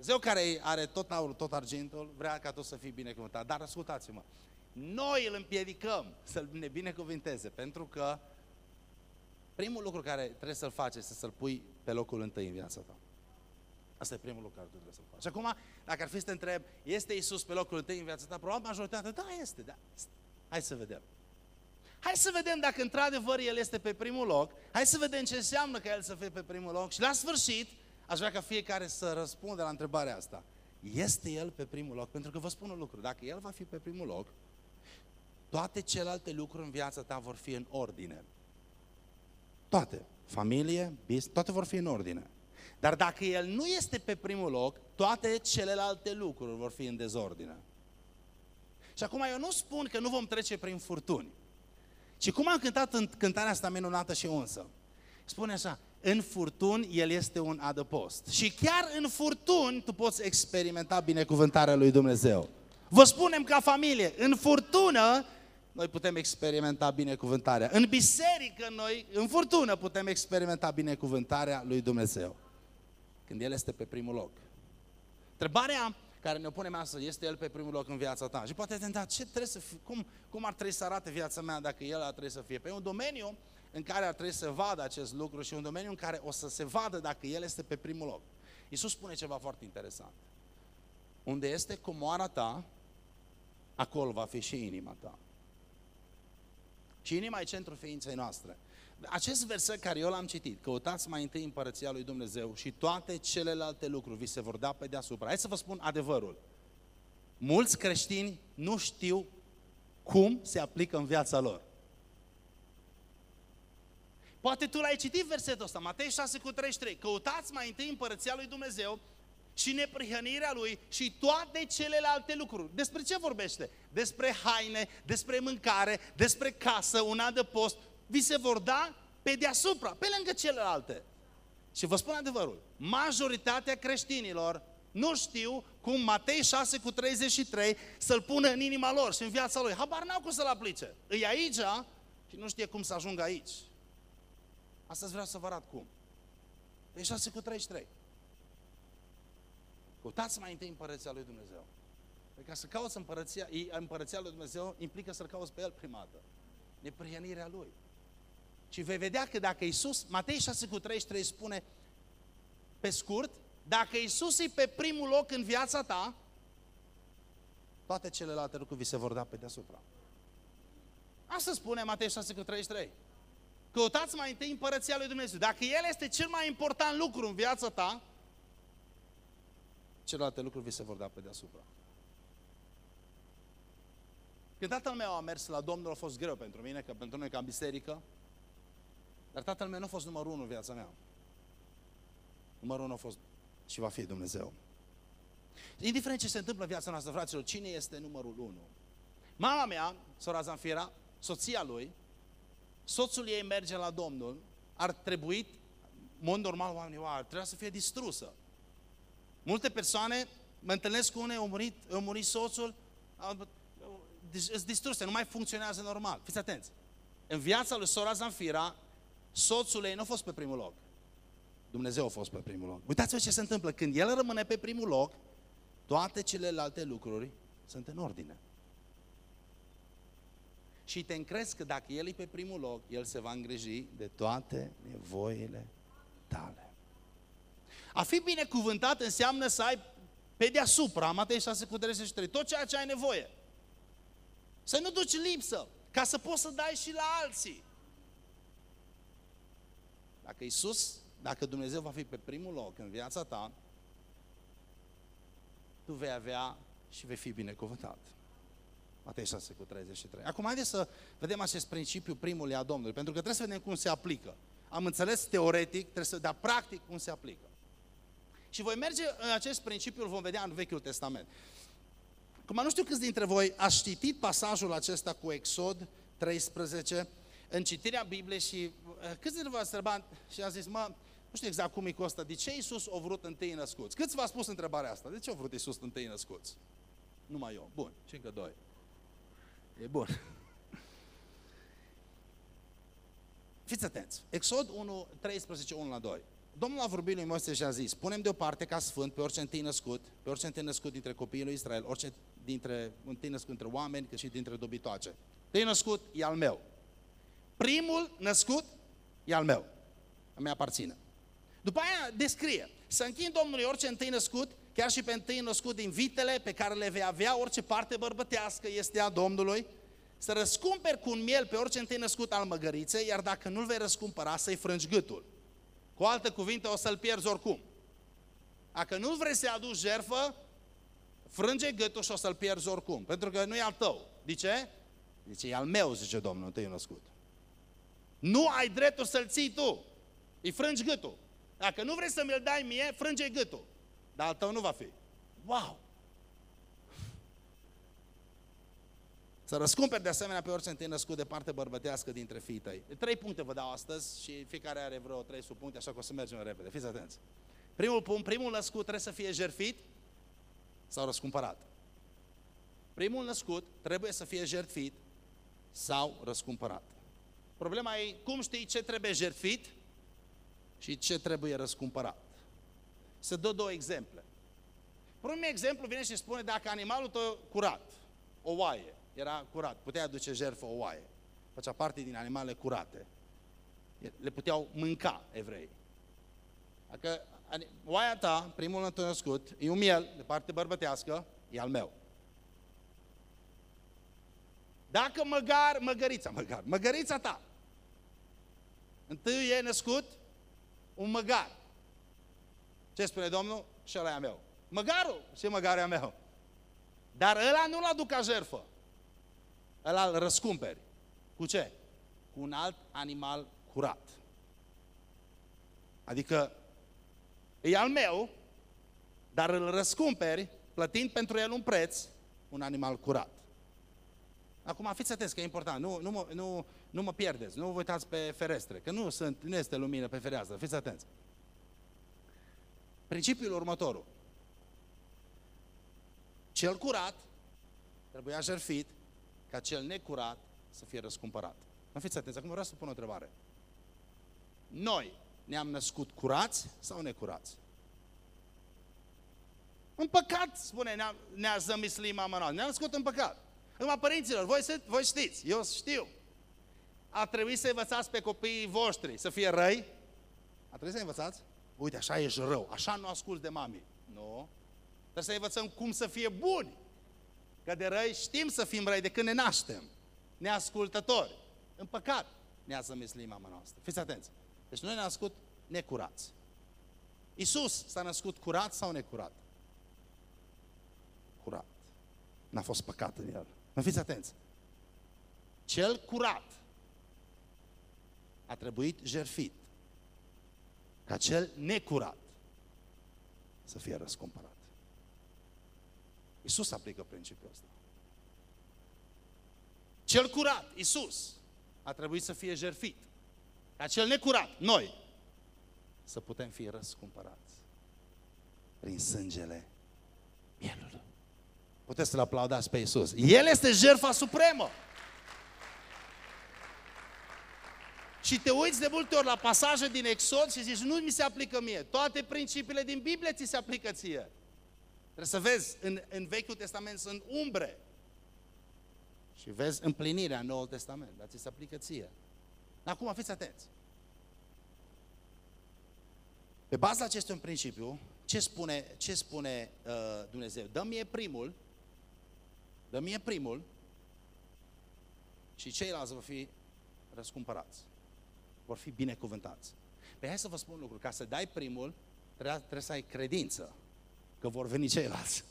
Zeu care are tot aurul, tot argintul, vrea ca tu să fii binecuvântat. Dar ascultați-mă, noi îl împiedicăm să ne binecuvinteze, pentru că primul lucru care trebuie să-l faci este să-l pui pe locul întâi în viața ta. Asta e primul lucru care tu trebuie să-l faci. Și acum, dacă ar fi să te întreb, este Isus pe locul întâi în viața ta? Probabil majoritatea, da, este, da. Hai să vedem. Hai să vedem dacă într-adevăr El este pe primul loc. Hai să vedem ce înseamnă ca El să fie pe primul loc. Și la sfârșit, aș vrea ca fiecare să răspundă la întrebarea asta. Este El pe primul loc? Pentru că vă spun un lucru. Dacă El va fi pe primul loc, toate celelalte lucruri în viața ta vor fi în ordine. Toate. Familie, business, toate vor fi în ordine. Dar dacă el nu este pe primul loc, toate celelalte lucruri vor fi în dezordine. Și acum eu nu spun că nu vom trece prin furtuni. Și cum am cântat în cântarea asta minunată și unsă? Spune așa, în furtuni el este un adăpost. Și chiar în furtuni tu poți experimenta binecuvântarea lui Dumnezeu. Vă spunem ca familie, în furtună noi putem experimenta binecuvântarea. În biserică noi, în furtună, putem experimenta binecuvântarea lui Dumnezeu când El este pe primul loc. Întrebarea care ne punem astăzi, este El pe primul loc în viața ta? Și poate te întreba, ce trebuie să fie, cum, cum ar trebui să arate viața mea dacă El ar trebui să fie? Pe păi un domeniu în care ar trebui să vadă acest lucru și un domeniu în care o să se vadă dacă El este pe primul loc. Iisus spune ceva foarte interesant. Unde este comoara ta, acolo va fi și inima ta. Și inima e centrul ființei noastre. Acest verset care eu l-am citit, căutați mai întâi împărăția lui Dumnezeu și toate celelalte lucruri vi se vor da pe deasupra. Hai să vă spun adevărul. Mulți creștini nu știu cum se aplică în viața lor. Poate tu l-ai citit versetul ăsta, Matei 6 cu 33. Căutați mai întâi împărăția lui Dumnezeu și neprihănirea lui și toate celelalte lucruri. Despre ce vorbește? Despre haine, despre mâncare, despre casă, un an de post, vi se vor da pe deasupra, pe lângă celelalte. Și vă spun adevărul, majoritatea creștinilor nu știu cum Matei 6 cu 33 să-l pună în inima lor și în viața lor. Habar n-au cum să-l aplice. Îi aici și nu știe cum să ajungă aici. Astăzi vreau să vă arăt cum. Matei 6 cu 33. Căutați mai întâi împărăția lui Dumnezeu. Pentru ca să cauți împărăția, împărăția lui Dumnezeu implică să-L cauți pe El primată. Neprihănirea Lui. Și vei vedea că dacă Isus, Matei 6 cu 33 spune, pe scurt, dacă Isus e pe primul loc în viața ta, toate celelalte lucruri vi se vor da pe deasupra. Asta spune Matei 6 cu 33. Căutați mai întâi împărăția lui Dumnezeu. Dacă El este cel mai important lucru în viața ta, celelalte lucruri vi se vor da pe deasupra. Când tatăl meu a mers la Domnul a fost greu pentru mine, că pentru noi ca biserică, dar tatăl meu nu a fost numărul unu în viața mea. Numărul unu a fost și va fi Dumnezeu. Indiferent ce se întâmplă în viața noastră, fraților, cine este numărul unu? Mama mea, sora Zanfira, soția lui, soțul ei merge la Domnul, ar trebui, în mod normal, oamenii, wow, ar trebui să fie distrusă. Multe persoane, mă întâlnesc cu unei, au murit, au murit soțul, sunt distruse, nu mai funcționează normal. Fiți atenți. În viața lui sora Zanfira, soțul ei nu a fost pe primul loc. Dumnezeu a fost pe primul loc. Uitați-vă ce se întâmplă. Când el rămâne pe primul loc, toate celelalte lucruri sunt în ordine. Și te încrezi că dacă el e pe primul loc, el se va îngriji de toate nevoile tale. A fi binecuvântat înseamnă să ai pe deasupra, Matei 6 cu 33, tot ceea ce ai nevoie. Să nu duci lipsă, ca să poți să dai și la alții. Dacă Isus, dacă Dumnezeu va fi pe primul loc în viața ta, tu vei avea și vei fi binecuvântat. Matei 6 cu 33. Acum haideți să vedem acest principiu primul a Domnului, pentru că trebuie să vedem cum se aplică. Am înțeles teoretic, trebuie să dar practic cum se aplică. Și voi merge în acest principiu, îl vom vedea în Vechiul Testament. Acum, nu știu câți dintre voi ați citit pasajul acesta cu Exod 13 în citirea Bibliei și uh, câți dintre voi ați întrebat și a zis, mă, nu știu exact cum îi costă, de ce Iisus a vrut întâi născuți? Câți v-a spus întrebarea asta? De ce a vrut Iisus întâi născuți? Numai eu. Bun, și încă doi. E bun. <laughs> Fiți atenți. Exod 1, 13, 1 la 2. Domnul a vorbit lui Moise și a zis, punem deoparte ca sfânt pe orice întâi născut, pe orice întâi născut dintre copiii lui Israel, orice dintre, întâi născut dintre oameni, cât și dintre dobitoace. Întâi născut e al meu. Primul născut e al meu. Îmi aparține. După aia descrie, să închin Domnului orice întâi născut, chiar și pe întâi născut din vitele pe care le vei avea, orice parte bărbătească este a Domnului, să răscumperi cu un miel pe orice întâi născut al măgăriței, iar dacă nu-l vei răscumpăra, să-i frângi gâtul. Cu alte cuvinte, o să-l pierzi oricum. Dacă nu vrei să aduci jerfă, frânge gâtul și o să-l pierzi oricum, pentru că nu e al tău. De ce? Zice, e al meu, zice Domnul, întâi născut. Nu ai dreptul să-l ții tu. Îi frângi gâtul. Dacă nu vrei să mi-l dai mie, frânge gâtul. Dar al tău nu va fi. Wow! Să răscumperi de asemenea pe orice întâi născut de parte bărbătească dintre fiii tăi. Trei puncte vă dau astăzi și fiecare are vreo trei subpuncte, așa că o să mergem repede. Fiți atenți. Primul punct, primul născut trebuie să fie jertfit sau răscumpărat. Primul născut trebuie să fie jertfit sau răscumpărat. Problema e cum știi ce trebuie jertfit și ce trebuie răscumpărat. Să dă două exemple. Primul exemplu vine și spune dacă animalul tău curat, o oaie, era curat, putea aduce jertfă o oaie, făcea parte din animale curate, le puteau mânca evrei. Dacă oaia ta, primul născut, e un miel de parte bărbătească, e al meu. Dacă măgar, măgărița, măgar, măgărița ta, întâi e născut un măgar. Ce spune Domnul? Și ăla e a meu. Măgarul, și măgarul e a meu. Dar ăla nu-l aduc ca jertfă. Ăla îl răscumperi. Cu ce? Cu un alt animal curat. Adică e al meu, dar îl răscumperi plătind pentru el un preț, un animal curat. Acum fiți atenți că e important, nu, nu, mă, nu, nu mă pierdeți, nu vă uitați pe ferestre, că nu, sunt, nu este lumină pe fereastră, fiți atenți. Principiul următorul. Cel curat trebuia jertfit ca cel necurat să fie răscumpărat. Mă fiți atenți, acum vreau să pun o întrebare. Noi ne-am născut curați sau necurați? În păcat, spune, ne-a, ne zămislit mama noastră. Ne-am născut în păcat. Numai părinților, voi, voi știți, eu știu. A trebuit să învățați pe copiii voștri să fie răi? A trebuit să învățați? Uite, așa ești rău, așa nu asculți de mami. Nu. Trebuie să învățăm cum să fie buni. Că de răi știm să fim răi de când ne naștem. Neascultători. În păcat ne-a zămislit mama noastră. Fiți atenți. Deci noi ne-am născut necurați. Iisus s-a născut curat sau necurat? Curat. N-a fost păcat în el. Mă fiți atenți. Cel curat a trebuit jerfit ca cel necurat să fie răscumpărat. Isus aplică principiul ăsta. Cel curat, Isus, a trebuit să fie jerfit. Ca cel necurat, noi, să putem fi răscumpărați prin sângele mielului. Puteți să-L aplaudați pe Isus. El este jertfa supremă. Și te uiți de multe ori la pasaje din Exod și zici, nu mi se aplică mie. Toate principiile din Biblie ți se aplică ție. Trebuie să vezi, în, în Vechiul Testament sunt umbre. Și vezi împlinirea în Noul Testament, dar ți se aplică ție. Acum fiți atenți. Pe baza acestui principiu, ce spune, ce spune uh, Dumnezeu? Dă mie primul, dă mie primul și ceilalți vor fi răscumpărați. Vor fi binecuvântați. Păi hai să vă spun un lucru, ca să dai primul, trebuie, trebuie să ai credință că vor veni ceilalți.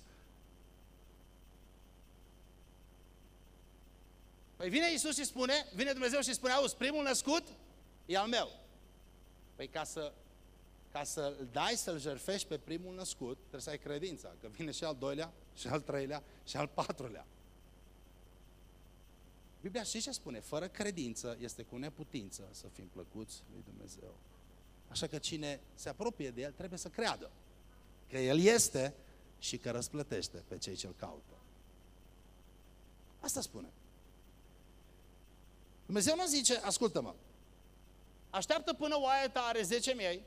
Păi vine Isus și spune, vine Dumnezeu și spune, auzi, primul născut e al meu. Păi ca să ca să-l dai să-l jerfești pe primul născut, trebuie să ai credința, că vine și al doilea, și al treilea, și al patrulea. Biblia știți ce spune? Fără credință este cu neputință să fim plăcuți lui Dumnezeu. Așa că cine se apropie de El trebuie să creadă că El este și că răsplătește pe cei ce-L caută. Asta spune. Dumnezeu nu zice, ascultă-mă, așteaptă până oaia ta are 10 miei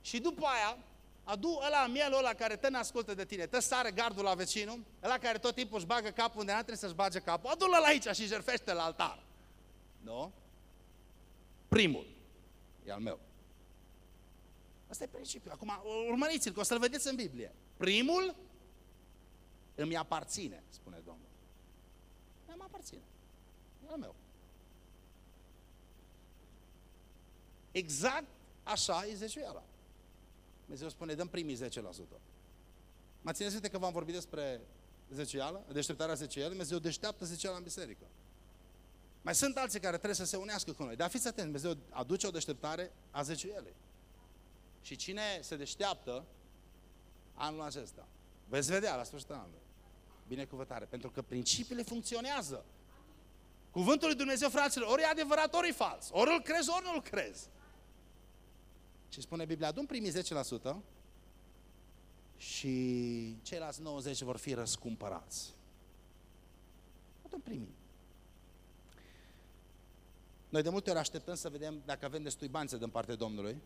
și după aia, adu ăla mielul ăla care te ascultă de tine, tă sare gardul la vecinul, ăla care tot timpul își bagă capul unde nu trebuie să-și bage capul, adu-l la aici și jerfește la altar. Nu? Primul e al meu. Asta e principiul. Acum, urmăriți-l, că o să-l vedeți în Biblie. Primul îmi aparține, spune Domnul. Îmi aparține. E al meu. Exact așa e zeciuiala. Dumnezeu spune, dăm primii 10%. Mă țineți minte că v-am vorbit despre zecială, deșteptarea zecială, Dumnezeu deșteaptă zeciala în biserică. Mai sunt alții care trebuie să se unească cu noi, dar fiți atenți, Dumnezeu aduce o deșteptare a zeciuielei. Și cine se deșteaptă anul acesta? Veți vedea la sfârșitul anului. Binecuvântare. Pentru că principiile funcționează. Cuvântul lui Dumnezeu, fraților, ori e adevărat, ori e fals. Ori îl crezi, ori nu îl crezi. Și spune Biblia, adun primii 10% și ceilalți 90 vor fi răscumpărați. Adun primii. Noi de multe ori așteptăm să vedem dacă avem destui bani să dăm parte Domnului.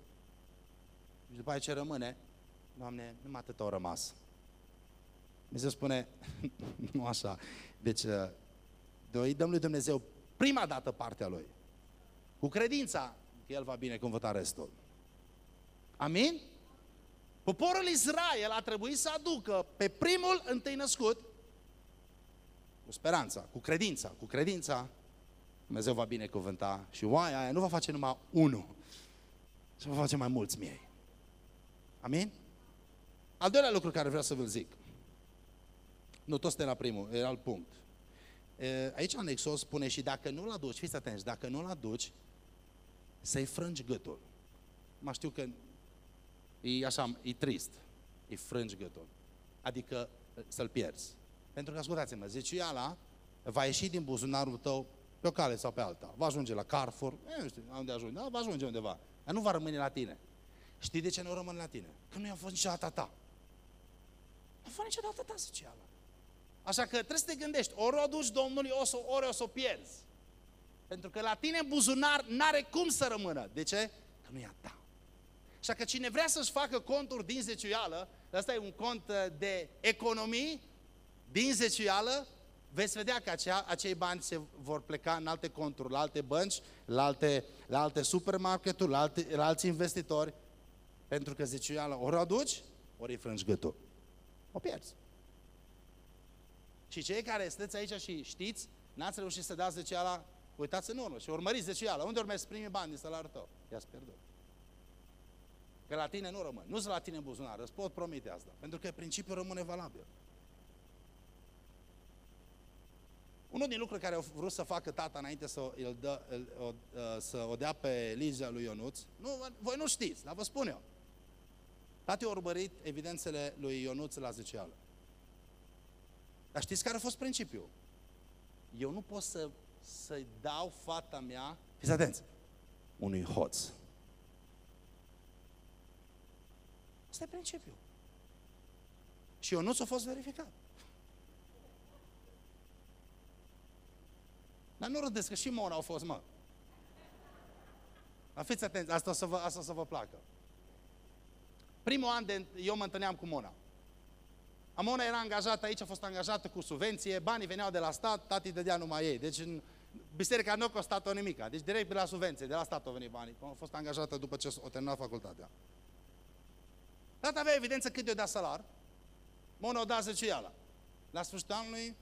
Și după aceea ce rămâne, Doamne, numai atât au rămas. Dumnezeu spune, <laughs> nu așa. Deci, noi dăm lui Dumnezeu prima dată partea Lui. Cu credința că El va binecuvânta restul. Amin? Poporul Israel a trebuit să aducă pe primul întâi născut cu speranța, cu credința, cu credința Dumnezeu va binecuvânta și oaia aia nu va face numai unul, ci va face mai mulți miei. Amin? Al doilea lucru care vreau să vă zic. Nu, toți suntem la primul, e alt punct. Aici în Exos spune și dacă nu-l aduci, fiți atenți, dacă nu-l aduci, să-i frângi gâtul. Mă știu că e așa, e trist, e frângi gâtul. Adică să-l pierzi. Pentru că, ascultați-mă, zeciuiala va ieși din buzunarul tău pe o cale sau pe alta. Va ajunge la Carrefour, nu știu unde ajunge, da, va ajunge undeva. Dar nu va rămâne la tine. Știi de ce nu rămâne la tine? Că nu i-a fost niciodată ta. Nu a fost niciodată ta zeciuiala. Așa că trebuie să te gândești, ori o duci Domnului, ori o să o pierzi. Pentru că la tine buzunar n-are cum să rămână. De ce? Că nu e a ta. Așa că cine vrea să-și facă conturi din zeciuială, ăsta e un cont uh, de economii din zeciuială, veți vedea că acea, acei bani se vor pleca în alte conturi, la alte bănci, la alte, la alte supermarketuri, la, alte, la alți investitori, pentru că zeciuială ori o aduci, ori îi frângi gâtul. O pierzi. Și cei care sunteți aici și știți, n-ați reușit să dați zeciala, uitați în urmă și urmăriți zeciala. Unde urmeți primii bani din salariul tău? I-ați pierdut. Că la tine nu rămân. Nu sunt la tine în buzunar, îți pot promite asta. Pentru că principiul rămâne valabil. Unul din lucruri care au vrut să facă tata înainte să, îl dă, îl, o, uh, să o dea pe Ligia lui Ionuț, nu, voi nu știți, dar vă spun eu. Tati a urmărit evidențele lui Ionuț la zeceală. Dar știți care a fost principiul? Eu nu pot să, să-i dau fata mea, fiți atenți, unui hoț. Asta e principiul. Și Ionuț a fost verificat. Dar nu râdeți că și Mona au fost, mă. Dar fiți atenți, asta o să vă, asta o să vă placă. Primul an de, eu mă întâlneam cu Mona. Mona era angajată aici, a fost angajată cu subvenție, banii veneau de la stat, tati dădea numai ei. Deci în biserica nu a costat-o nimica. Deci direct de la subvenție, de la stat au venit banii. A fost angajată după ce o terminat facultatea. Tata avea evidență cât de o dea salar. Mona o da zeciala. La sfârșitul anului,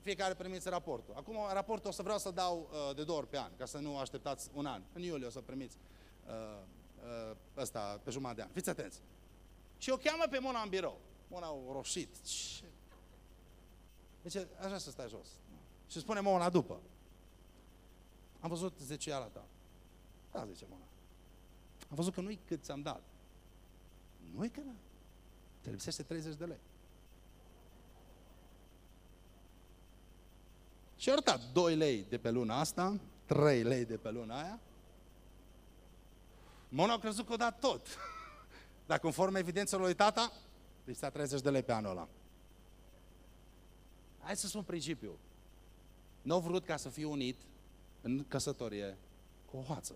fiecare primiți raportul. Acum raportul o să vreau să dau uh, de două ori pe an, ca să nu așteptați un an. În iulie o să primiți uh, uh, ăsta pe jumătate de an. Fiți atenți. Și o cheamă pe Mona în birou. Mona au roșit. Ce? Deci, așa să stai jos. Și spune Mona după. Am văzut zeciala ta. Da, zice Mona. Am văzut că nu-i cât ți-am dat. Nu-i că Te lipsește 30 de lei. Și au 2 lei de pe luna asta, 3 lei de pe luna aia. Mona a crezut că o dat tot. <laughs> Dar conform evidențelor lui tata, lipsea 30 de lei pe anul ăla. Hai să spun principiu. Nu au vrut ca să fiu unit în căsătorie cu o hoață.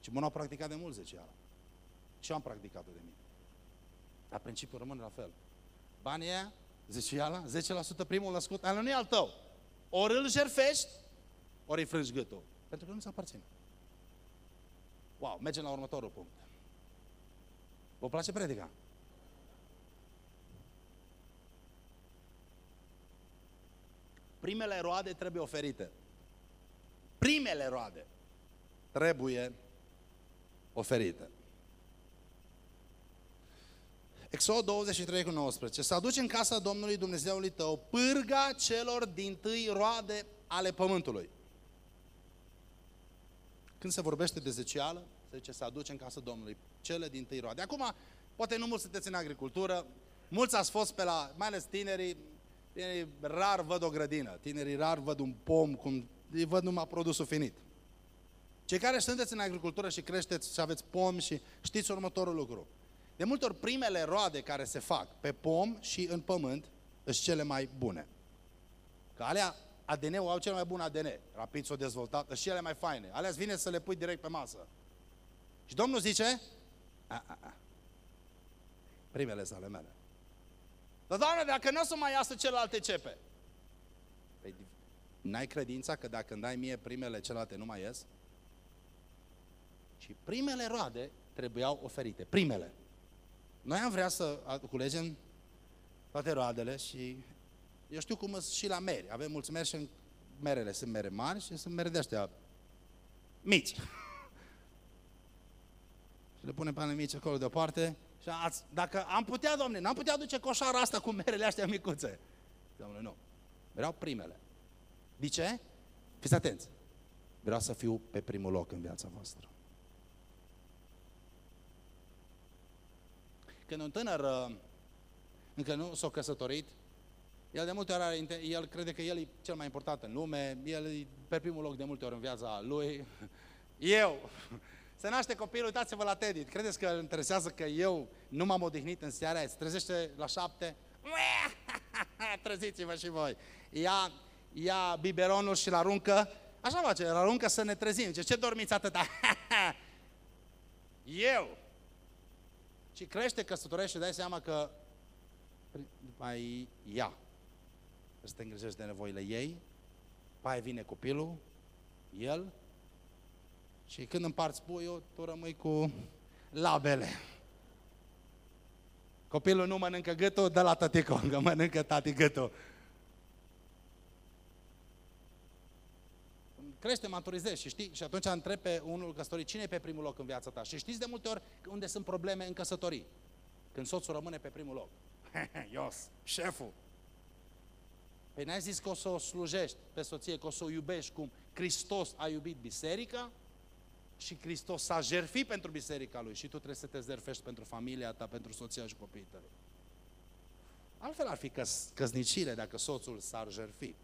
Și Mona a practicat de mult zeceala. Și eu am practicat-o de mine. Dar principiul rămâne la fel. Banii aia Zeciala, 10% primul născut, al nu e al tău. Ori îl jerfești, ori îi frângi gâtul. Pentru că nu ți aparține. Wow, mergem la următorul punct. Vă place predica? Primele roade trebuie oferite. Primele roade trebuie oferite. Exod 23 cu 19. Să aduci în casa Domnului Dumnezeului tău pârga celor din tâi roade ale pământului. Când se vorbește de zecială, se zice să aduci în casa Domnului cele din tâi roade. Acum, poate nu mulți sunteți în agricultură, mulți ați fost pe la, mai ales tinerii, tinerii rar văd o grădină, tinerii rar văd un pom, cum, îi văd numai produsul finit. Cei care sunteți în agricultură și creșteți și aveți pomi și știți următorul lucru. De multe ori primele roade care se fac pe pom și în pământ sunt cele mai bune. Că alea ADN-ul au cel mai bun ADN, rapid s-o dezvoltat, sunt cele mai faine. Alea îți vine să le pui direct pe masă. Și Domnul zice, a, a, a. primele sale mele. Dar, Doamne, dacă nu o să mai iasă celelalte cepe? Păi, n-ai credința că dacă îmi dai mie primele, celelalte nu mai ies? Și primele roade trebuiau oferite. Primele. Noi am vrea să culegem toate roadele și eu știu cum și la meri. Avem mulți meri și merele sunt mere mari și sunt mere de astea mici. <laughs> și le punem pe ale mici acolo deoparte și ați, dacă am putea, domne, n-am putea duce coșara asta cu merele astea micuțe. Domnule, nu. Vreau primele. De ce? Fiți atenți. Vreau să fiu pe primul loc în viața voastră. Când un tânăr uh, încă nu s-a căsătorit, el de multe ori are, el crede că el e cel mai important în lume, el e pe primul loc de multe ori în viața lui. <laughs> Eu, <laughs> se naște copilul, uitați-vă la Teddy, credeți că îl interesează că eu nu m-am odihnit în seara aia, se trezește la șapte, <laughs> treziți-vă și voi. Ia, ia biberonul și-l aruncă, așa face, îl aruncă să ne trezim. Ce, ce dormiți atâta? eu, și crește, căsătorește și dai seama că mai ea să te îngrijești de nevoile ei, pe vine copilul, el, și când împarți puiul, tu rămâi cu labele. Copilul nu mănâncă gâtul, dă la tătico, că mănâncă tati gâtul. Crește, maturizezi și știi, și atunci întreb pe unul căsătorit, cine e pe primul loc în viața ta? Și știți de multe ori unde sunt probleme în căsătorii? Când soțul rămâne pe primul loc. <laughs> Ios, șeful. Păi n-ai zis că o să o slujești pe soție, că o să o iubești cum Hristos a iubit biserica și Hristos s-a jertfit pentru biserica lui și tu trebuie să te zerfești pentru familia ta, pentru soția și copiii tăi. Altfel ar fi căs- căsnicire dacă soțul s-ar jertfi.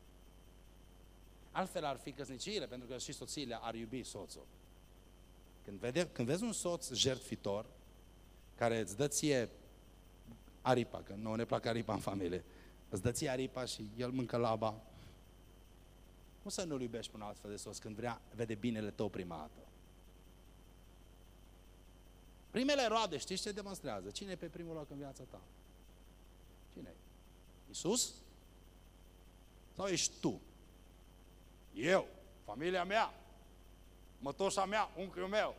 Altfel ar fi căsnicire pentru că și soțiile ar iubi soțul. Când, vede, când vezi un soț jertfitor, care îți dă ție aripa, că nu ne plac aripa în familie, îți dă ție aripa și el mâncă laba, cum să nu-l iubești pe un altfel de soț când vrea, vede binele tău prima dată? Primele roade, știți ce demonstrează? Cine e pe primul loc în viața ta? Cine e? Iisus? Sau ești tu? Eu, familia mea, mătoșa mea, unchiul meu.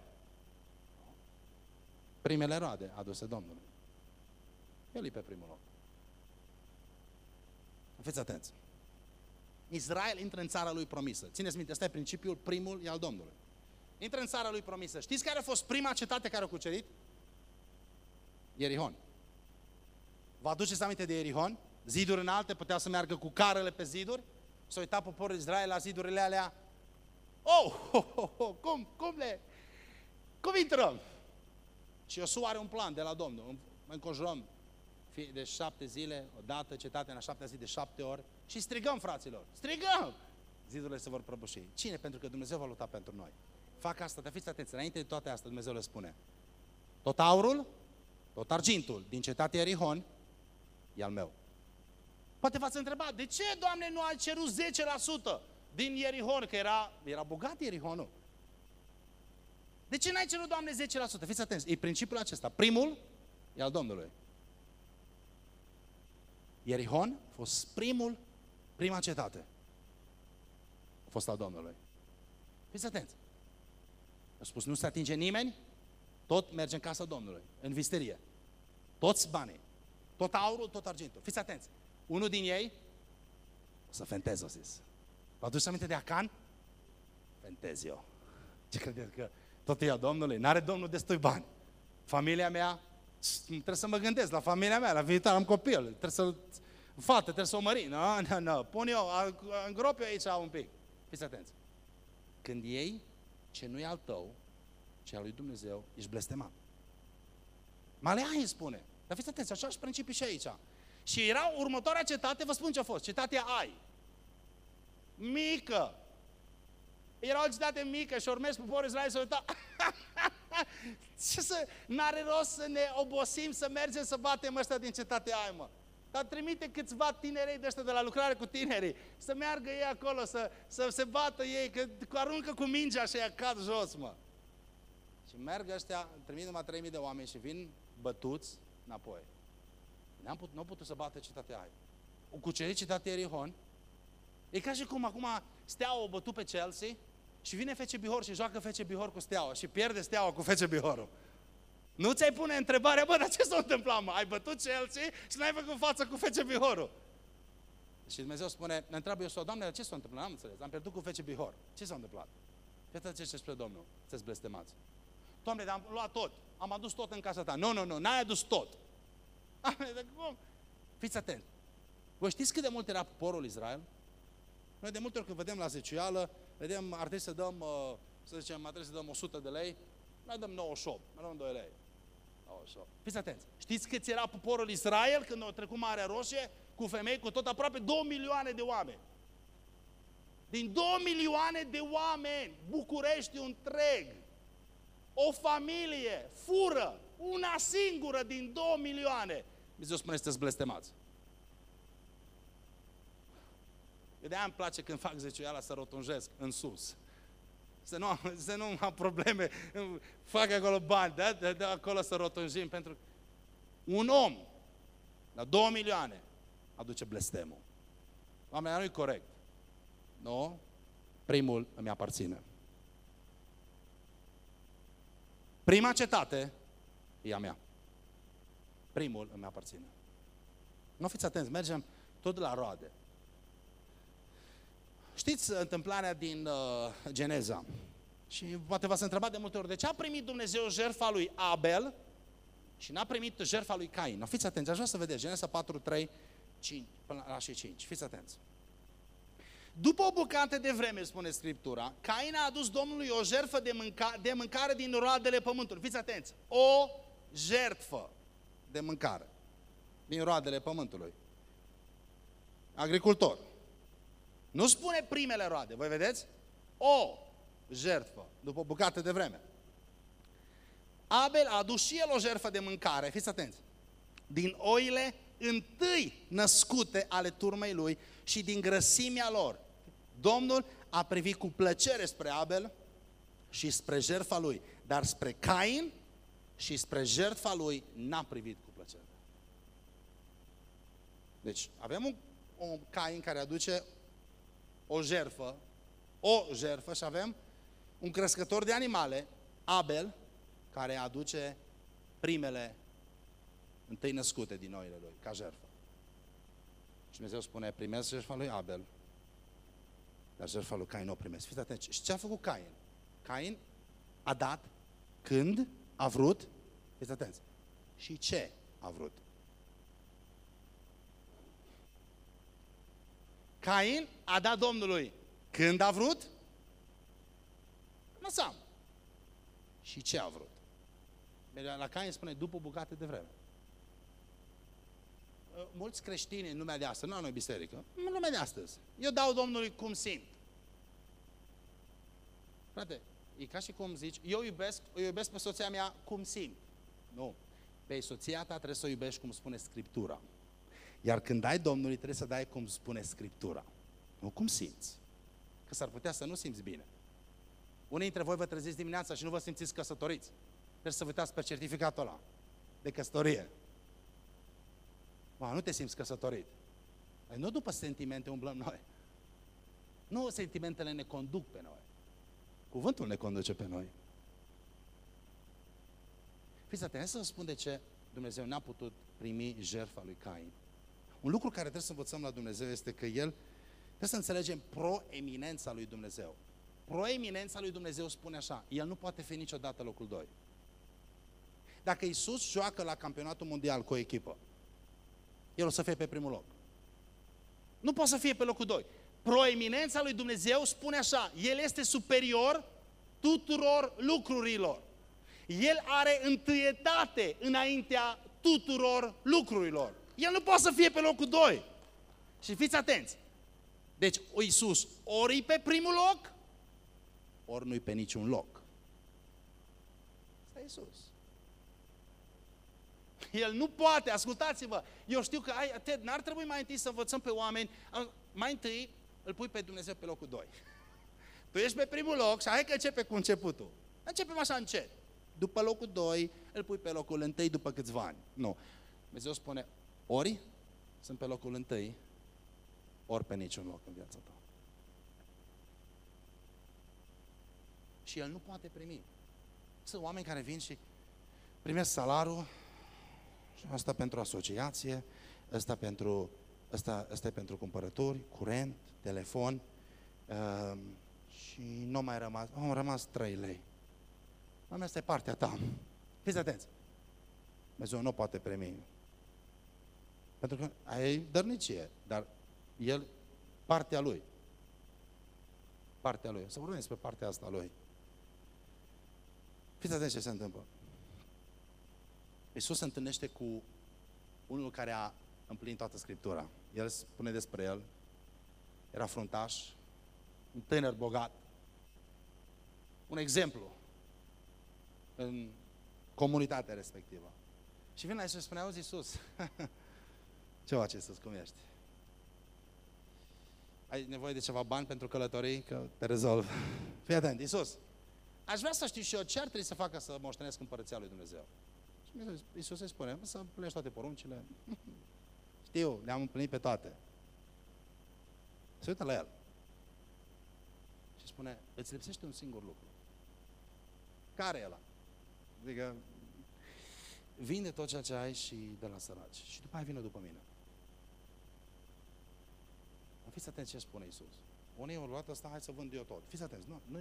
Primele roade aduse Domnului. El e pe primul loc. Fiți atenți. Israel intră în țara lui promisă. Țineți minte, ăsta e principiul, primul e al Domnului. Intră în țara lui promisă. Știți care a fost prima cetate care a cucerit? Ierihon. Vă aduceți aminte de Ierihon? Ziduri înalte, putea să meargă cu carele pe ziduri? S-a uitat poporul Israel la zidurile alea. Oh, oh, oh, oh, cum, cum le, cum intrăm? Și Iosua are un plan de la Domnul. Înconjurăm fie de șapte zile, o dată, cetatea în a șaptea zi de șapte ori și strigăm, fraților, strigăm! Zidurile se vor prăbuși. Cine? Pentru că Dumnezeu va lupta pentru noi. Fac asta, dar fiți atenți, înainte de toate astea Dumnezeu le spune. Tot aurul, tot argintul din cetatea Erihon e al meu. Poate v-ați întrebat, de ce, Doamne, nu ai cerut 10% din Ierihon, că era, era bogat Ierihonul? De ce n-ai cerut, Doamne, 10%? Fiți atenți, e principiul acesta. Primul e al Domnului. Ierihon a fost primul, prima cetate. A fost al Domnului. Fiți atenți. A spus, nu se atinge nimeni, tot merge în casa Domnului, în visterie. Toți banii, tot aurul, tot argintul. Fiți atenți. Unul din ei o să fenteze, o zis. Vă aduceți aminte de Acan? Fentez eu. Ce credeți că tot e a Domnului? N-are Domnul destui bani. Familia mea, trebuie să mă gândesc la familia mea, la viitor, am copil, trebuie să fată, trebuie să o mări. Nu, nu, nu, pun eu, îngrop eu aici un pic. Fiți atenți. Când iei ce nu e al tău, ce al lui Dumnezeu, ești blestemat. Maleahi spune. Dar fiți atenți, așa și principiu și aici. Și era următoarea cetate, vă spun ce a fost, cetatea Ai. Mică. Era o cetate mică și urmezi poporul Israel să uita. <laughs> ce să, n-are rost să ne obosim, să mergem să batem ăștia din cetatea Ai, mă. Dar trimite câțiva tinerei de ăștia de la lucrare cu tinerii, să meargă ei acolo, să, să se bată ei, că aruncă cu mingea și ea cad jos, mă. Și merg ăștia, trimit numai 3000 de oameni și vin bătuți înapoi. N-am putut, n-au putut să bată cetatea aia. O cucerit cetatea Erihon. E ca și cum acum Steaua o bătut pe Chelsea și vine Fece Bihor și joacă Fece Bihor cu Steaua și pierde Steaua cu Fece Bihorul. Nu ți-ai pune întrebarea, bă, dar ce s-a întâmplat, mă? Ai bătut Chelsea și n-ai făcut față cu Fece Bihorul. Și Dumnezeu spune, ne întreabă eu, Doamne, ce s-a întâmplat? N-am înțeles, am pierdut cu Fece Bihor. Ce s-a întâmplat? Iată ce spre Domnul, să-ți blestemați. Doamne, dar am luat tot, am adus tot în casa ta. Nu, nu, nu, n-ai adus tot. Dar cum? Fiți atenți. Vă știți cât de mult era poporul Israel? Noi de multe ori când vedem la zeciuială, vedem, ar trebui să dăm, uh, să zicem, ar trebui să dăm 100 de lei, noi dăm 98, mai dăm 2 lei. 98. Fiți atenți. Știți cât era poporul Israel când au trecut Marea Roșie, cu femei, cu tot aproape 2 milioane de oameni. Din 2 milioane de oameni, București întreg, o familie fură una singură din 2 milioane. Dumnezeu spune, sunteți blestemați. Eu de-aia îmi place când fac zeciuiala să rotunjesc în sus. Să nu, <laughs> să nu am probleme, fac acolo bani, da? De, de acolo să rotunjim, pentru un om la 2 milioane aduce blestemul. Oamenii, nu-i corect. Nu? Primul îmi aparține. Prima cetate e a mea. Primul îmi aparține. Nu fiți atenți, mergem tot la roade. Știți întâmplarea din uh, Geneza? Și poate v-ați întrebat de multe ori, de ce a primit Dumnezeu jertfa lui Abel și n-a primit jertfa lui Cain? Nu, fiți atenți, aș vrea să vedeți, Geneza 4, 3, 5, până la și 5. Fiți atenți. După o bucată de vreme, spune Scriptura, Cain a adus Domnului o jertfă de, mânca, de mâncare din roadele pământului. Fiți atenți! O jertfă de mâncare din roadele pământului. Agricultor. Nu spune primele roade, voi vedeți? O jertfă, după o bucată de vreme. Abel a adus și el o jertfă de mâncare, fiți atenți, din oile întâi născute ale turmei lui și din grăsimea lor. Domnul a privit cu plăcere spre Abel și spre jertfa lui, dar spre Cain și spre jertfa lui n-a privit cu plăcere. Deci avem un, un Cain care aduce o jertfă, o jertfă și avem un crescător de animale, Abel, care aduce primele întâi născute din noile lui, ca jertfă. Și Dumnezeu spune, primesc jertfa lui Abel, dar jertfa lui Cain o primesc. Fiți atenți, și ce a făcut Cain? Cain a dat când a vrut, fiți atenți, și ce a vrut. Cain a dat Domnului când a vrut, lăsam. Și ce a vrut? La Cain spune după bucate de vreme. Uh, mulți creștini în lumea de astăzi, nu noi biserică, în lumea de astăzi, eu dau Domnului cum simt. Frate, e ca și cum zici, eu iubesc, eu iubesc pe soția mea cum simt. Nu. Pe soția ta trebuie să o iubești cum spune Scriptura. Iar când dai Domnului, trebuie să dai cum spune Scriptura. Nu cum simți. Că s-ar putea să nu simți bine. Unii dintre voi vă treziți dimineața și nu vă simțiți căsătoriți. Trebuie să vă uitați pe certificatul ăla de căsătorie. Wow, nu te simți căsătorit. Păi nu după sentimente umblăm noi. Nu sentimentele ne conduc pe noi. Cuvântul ne conduce pe noi. Fiți atenți să vă spun de ce Dumnezeu n-a putut primi jertfa lui Cain. Un lucru care trebuie să învățăm la Dumnezeu este că El, trebuie să înțelegem proeminența lui Dumnezeu. Proeminența lui Dumnezeu spune așa, El nu poate fi niciodată locul 2. Dacă Isus joacă la campionatul mondial cu o echipă, el o să fie pe primul loc. Nu poate să fie pe locul 2. Proeminența lui Dumnezeu spune așa, El este superior tuturor lucrurilor. El are întâietate înaintea tuturor lucrurilor. El nu poate să fie pe locul 2. Și fiți atenți. Deci, Iisus ori pe primul loc, ori nu-i pe niciun loc. Asta e Iisus. El nu poate, ascultați-vă. Eu știu că ai, Ted, n-ar trebui mai întâi să învățăm pe oameni, mai întâi îl pui pe Dumnezeu pe locul 2. <laughs> Tu ești pe primul loc și hai că începe cu începutul. Începem așa încet. După locul 2 îl pui pe locul 1 după câțiva ani. Nu. Dumnezeu spune, ori sunt pe locul 1, ori pe niciun loc în viața ta. Și el nu poate primi. Sunt oameni care vin și primesc salarul, și asta pentru asociație, asta pentru, asta, asta e pentru cumpărături, curent, telefon uh, și nu mai rămas, au rămas 3 lei. Mami, asta e partea ta. Fiți atenți. Dumnezeu nu poate primi. Pentru că ai dărnicie, dar el, partea lui. Partea lui. Să vorbim despre partea asta lui. Fiți atenți ce se întâmplă. Iisus se întâlnește cu unul care a împlinit toată Scriptura. El spune despre el, era fruntaș, un tânăr bogat, un exemplu în comunitatea respectivă. Și vine la Iisus și spune, auzi Iisus, <laughs> ce faci Iisus, cum ești? Ai nevoie de ceva bani pentru călătorii? Că te rezolv. Fii atent, Iisus, aș vrea să știu și eu ce ar trebui să facă să moștenesc împărăția lui Dumnezeu. Iisus îi spune, să împlinești toate poruncile. <laughs> Știu, le-am împlinit pe toate. Se uită la el. Și spune, îți lipsește un singur lucru. Care e ăla? Adică, vinde tot ceea ce ai și de la săraci. Și după aia vină după mine. Fiți atenți ce spune Iisus. Unii au luat asta, hai să vând eu tot. Fiți atenți, nu, nu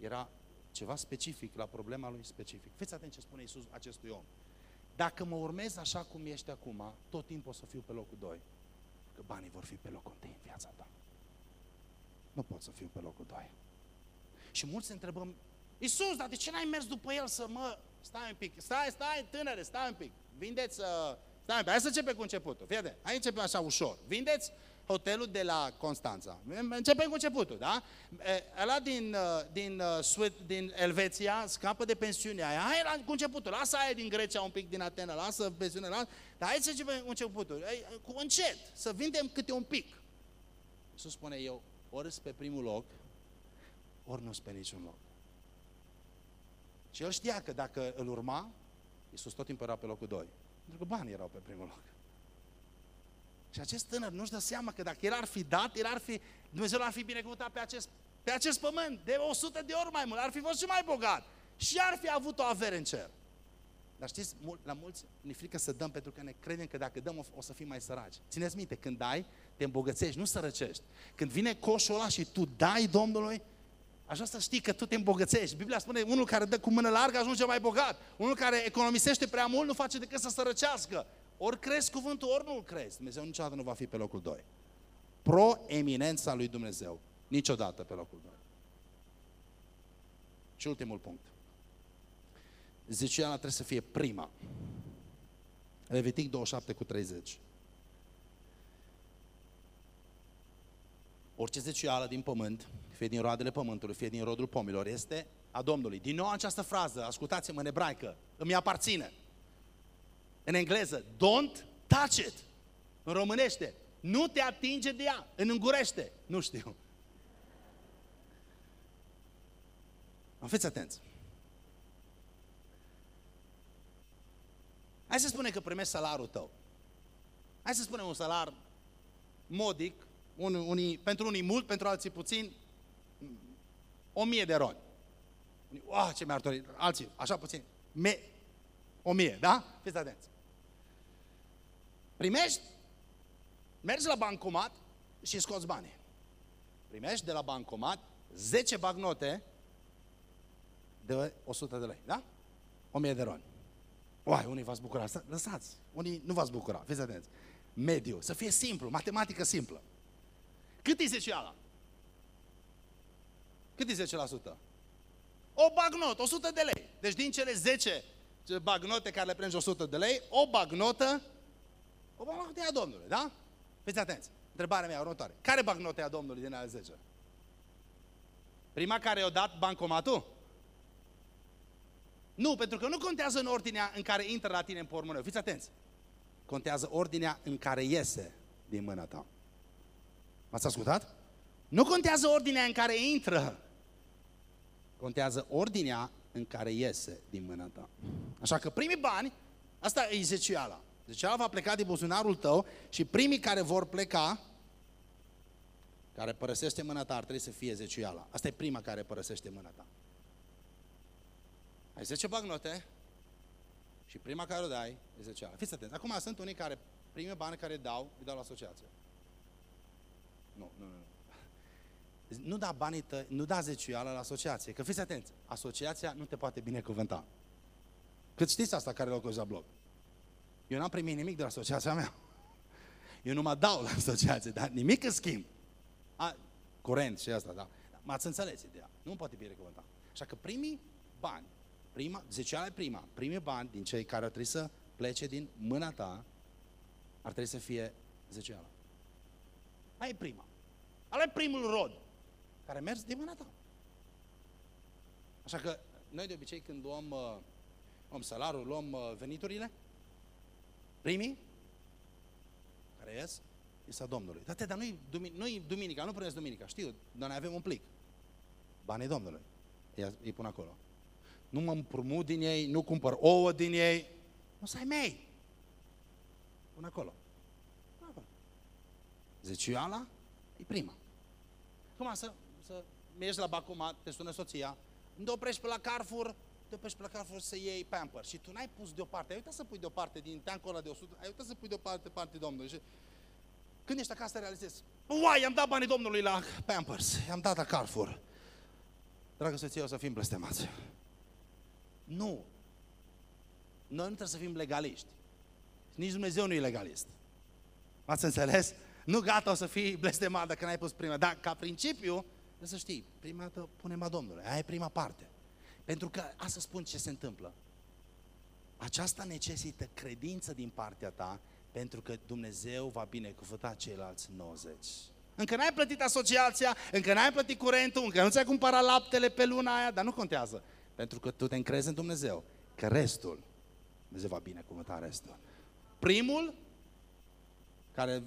era ceva specific la problema lui specific. Fiți atenți ce spune Iisus acestui om. Dacă mă urmezi așa cum ești acum, tot timpul o să fiu pe locul 2. Că banii vor fi pe locul 1 în viața ta. nu pot să fiu pe locul 2. Și mulți se întrebăm, Iisus, dar de ce n-ai mers după el să mă... Stai un pic, stai, stai, tânăre, stai un pic. Vindeți, uh, stai un pic, hai să începem cu începutul. Fii atent, hai începem așa ușor. Vindeți hotelul de la Constanța. Începem cu începutul, da? Ăla din, uh, din, uh, din Elveția scapă de pensiunea aia. Hai la, cu începutul, lasă aia din Grecia un pic, din Atena, lasă pensiunea, lasă. Dar hai să începem cu începutul. Cu încet, să vindem câte un pic. Să spune eu, ori pe primul loc, ori nu pe niciun loc. Și el știa că dacă îl urma, Iisus tot timpul era pe locul 2. Pentru că banii erau pe primul loc. Și acest tânăr nu-și dă seama că dacă el ar fi dat, el ar fi, Dumnezeu l-ar fi binecuvântat pe acest, pe acest pământ de 100 de ori mai mult, ar fi fost și mai bogat și ar fi avut o avere în cer. Dar știți, la mulți ne frică să dăm pentru că ne credem că dacă dăm o să fim mai săraci. Țineți minte, când dai, te îmbogățești, nu sărăcești. Când vine coșul ăla și tu dai Domnului, Așa să știi că tu te îmbogățești. Biblia spune, unul care dă cu mână largă ajunge mai bogat. Unul care economisește prea mult nu face decât să sărăcească. Ori crezi cuvântul, ori nu crezi. Dumnezeu niciodată nu va fi pe locul 2. Pro-eminența lui Dumnezeu. Niciodată pe locul 2. Și ultimul punct. Zeciuiala trebuie să fie prima. Levitic 27 cu 30. Orice zeciuială din pământ, fie din roadele pământului, fie din rodul pomilor, este a Domnului. Din nou această frază, ascultați-mă în ebraică, îmi aparține. În engleză, don't touch it. În românește, nu te atinge de ea. În îngurește, nu știu. Fiți atenți. Hai să spunem că primești salarul tău. Hai să spunem un salar modic, un, unii, pentru unii mult, pentru alții puțin, o mie de roni. Oh, ce mi-ar dori, alții, așa puțin, me, o mie, da? Fiți atenți. Primești, mergi la bancomat și scoți banii. Primești de la bancomat 10 bagnote de 100 de lei, da? 1000 de roni. Oai, unii v-ați bucura, lăsați, unii nu v-ați bucura, fiți atenți. Mediu, să fie simplu, matematică simplă. Cât e zeciala? Cât e 10%? O bagnotă, 100 de lei. Deci din cele 10 bagnote care le prângi 100 de lei, o bagnotă, o bagnotă a Domnului, da? Fiți atenți. Întrebarea mea următoare. Care bagnote a Domnului din ale 10? Prima care i-a dat bancomatul? Nu, pentru că nu contează în ordinea în care intră la tine în pormoneu. Fiți atenți. Contează ordinea în care iese din mâna ta. M-ați ascultat? Nu contează ordinea în care intră. Contează ordinea în care iese din mâna ta. Așa că primii bani, asta e zeciala. Zeciala va pleca din buzunarul tău și primii care vor pleca, care părăsește mâna ta, ar trebui să fie zeciala. Asta e prima care părăsește mâna ta. Ai 10 bagnote și prima care o dai e zeciala. Fiți atenți. Acum sunt unii care, primii bani care dau, îi dau la asociație. Nu, nu, nu. Nu da banii tăi, nu da zeciuială la asociație, că fiți atenți, asociația nu te poate binecuvânta. Cât știți asta care locuiesc la bloc? Eu n-am primit nimic de la asociația mea. Eu nu mă dau la asociație, dar nimic în schimb. A, curent și asta, da. M-ați înțeles ideea. Nu poate binecuvânta. Așa că primii bani, prima, zeciuiala e prima, primii bani din cei care ar trebui să plece din mâna ta, ar trebui să fie zeciuiala. Aia e prima. Ala e primul rod care mergi din mâna ta. Așa că noi de obicei când luăm, uh, luăm salarul, luăm uh, veniturile, primii care ies, este a Domnului. Dar, dar nu-i, nu duminica, nu puneți duminica, știu, dar noi avem un plic. Banii Domnului. Îi pun acolo. Nu mă împrumut din ei, nu cumpăr ouă din ei. Nu să ai mei. Pun acolo. Zeciuiala e prima. Cum să, să mergi la Bacuma, te sună soția, nu oprești pe la Carrefour, te oprești pe la Carrefour să iei pamper și tu n-ai pus deoparte, ai uitat să pui deoparte din teancul ăla de 100, ai uitat să pui deoparte parte Domnului. Și când ești acasă realizezi, uai, am dat banii Domnului la Pampers, i-am dat la Carrefour. Dragă soție, o să fim blestemați. Nu. Noi nu trebuie să fim legaliști. Nici Dumnezeu nu e legalist. Ați înțeles? Nu gata, o să fii blestemat dacă n-ai pus prima. Dar ca principiu, trebuie să știi, prima dată punem a Domnului. Aia e prima parte. Pentru că, asta spun ce se întâmplă. Aceasta necesită credință din partea ta, pentru că Dumnezeu va binecuvânta ceilalți 90. Încă n-ai plătit asociația, încă n-ai plătit curentul, încă nu ți-ai cumpărat laptele pe luna aia, dar nu contează. Pentru că tu te încrezi în Dumnezeu, că restul, Dumnezeu va binecuvânta restul. Primul care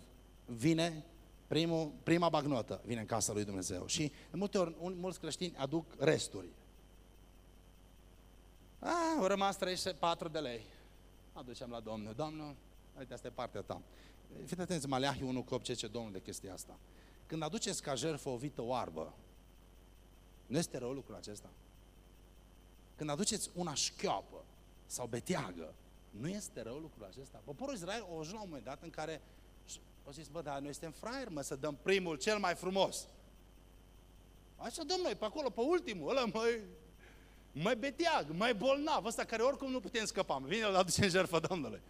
vine, primul, prima bagnotă vine în casa lui Dumnezeu. Și de multe ori, un, mulți creștini aduc resturi. Ah, au rămas 34 de lei. Aducem la Domnul. Domnul, uite, asta e partea ta. Fiți atenți, Maleahi 1 cu 8, ce Domnul de chestia asta. Când aduceți ca jertfă o vită oarbă, nu este rău lucrul acesta? Când aduceți una șchioapă sau beteagă, nu este rău lucrul acesta? Poporul Israel o ajuns la un moment dat în care au zis, bă, dar noi suntem fraieri, mă, să dăm primul cel mai frumos. Așa dăm noi, pe acolo, pe ultimul, ăla mai, mai beteag, mai bolnav, ăsta care oricum nu putem scăpa. Vine, îl aduce în jertfă Domnului.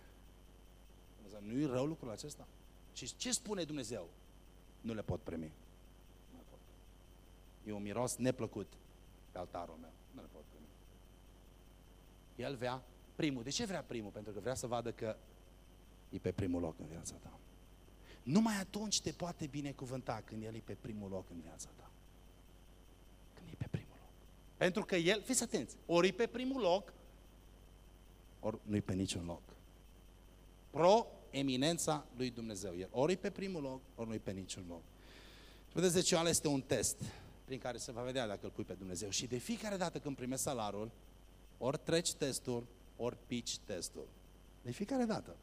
Nu e rău lucrul acesta? Și ce spune Dumnezeu? Nu le pot primi. Nu le pot. E un miros neplăcut pe altarul meu. Nu le pot primi. El vrea primul. De ce vrea primul? Pentru că vrea să vadă că e pe primul loc în viața ta. Numai atunci te poate binecuvânta când El e pe primul loc în viața ta. Când e pe primul loc. Pentru că El, fiți atenți, ori e pe primul loc, ori nu e pe niciun loc. Pro eminența lui Dumnezeu. El ori e pe primul loc, ori nu e pe niciun loc. Și vedeți, deci este un test prin care se va vedea dacă îl pui pe Dumnezeu. Și de fiecare dată când primești salarul, ori treci testul, ori pici testul. De fiecare dată.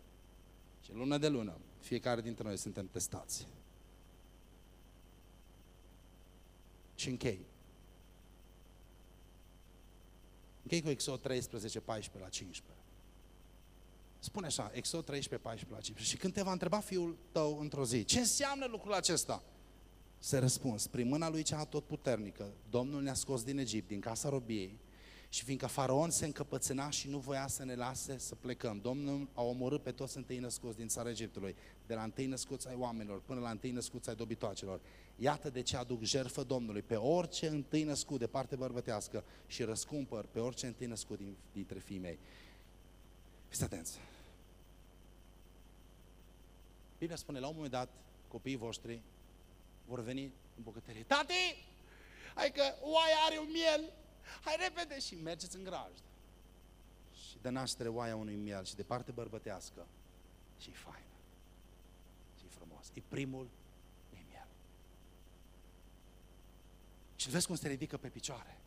Și lună de lună, fiecare dintre noi suntem testați. Și închei. Închei cu Exod 13, 14 la 15. Spune așa, Exod 13, 14 la 15. Și când te va întreba fiul tău într-o zi, ce înseamnă lucrul acesta? Se răspuns, prin mâna lui cea puternică, Domnul ne-a scos din Egipt, din casa robiei, și fiindcă faraon se încăpățâna și nu voia să ne lase să plecăm, Domnul a omorât pe toți întâi născuți din țara Egiptului, de la întâi născuți ai oamenilor până la întâi născuți ai dobitoacelor. Iată de ce aduc jertfă Domnului pe orice întâi născut de parte bărbătească și răscumpăr pe orice întâi născut din, dintre fii mei. Fiți atenți! Biblia spune, la un moment dat, copiii voștri vor veni în bucătărie. Tati, hai că oaia are un miel, hai repede și mergeți în grajd. Și dă naștere oaia unui miel și de parte bărbătească și e faină. Și e frumos. E primul, e miel. Și vezi cum se ridică pe picioare.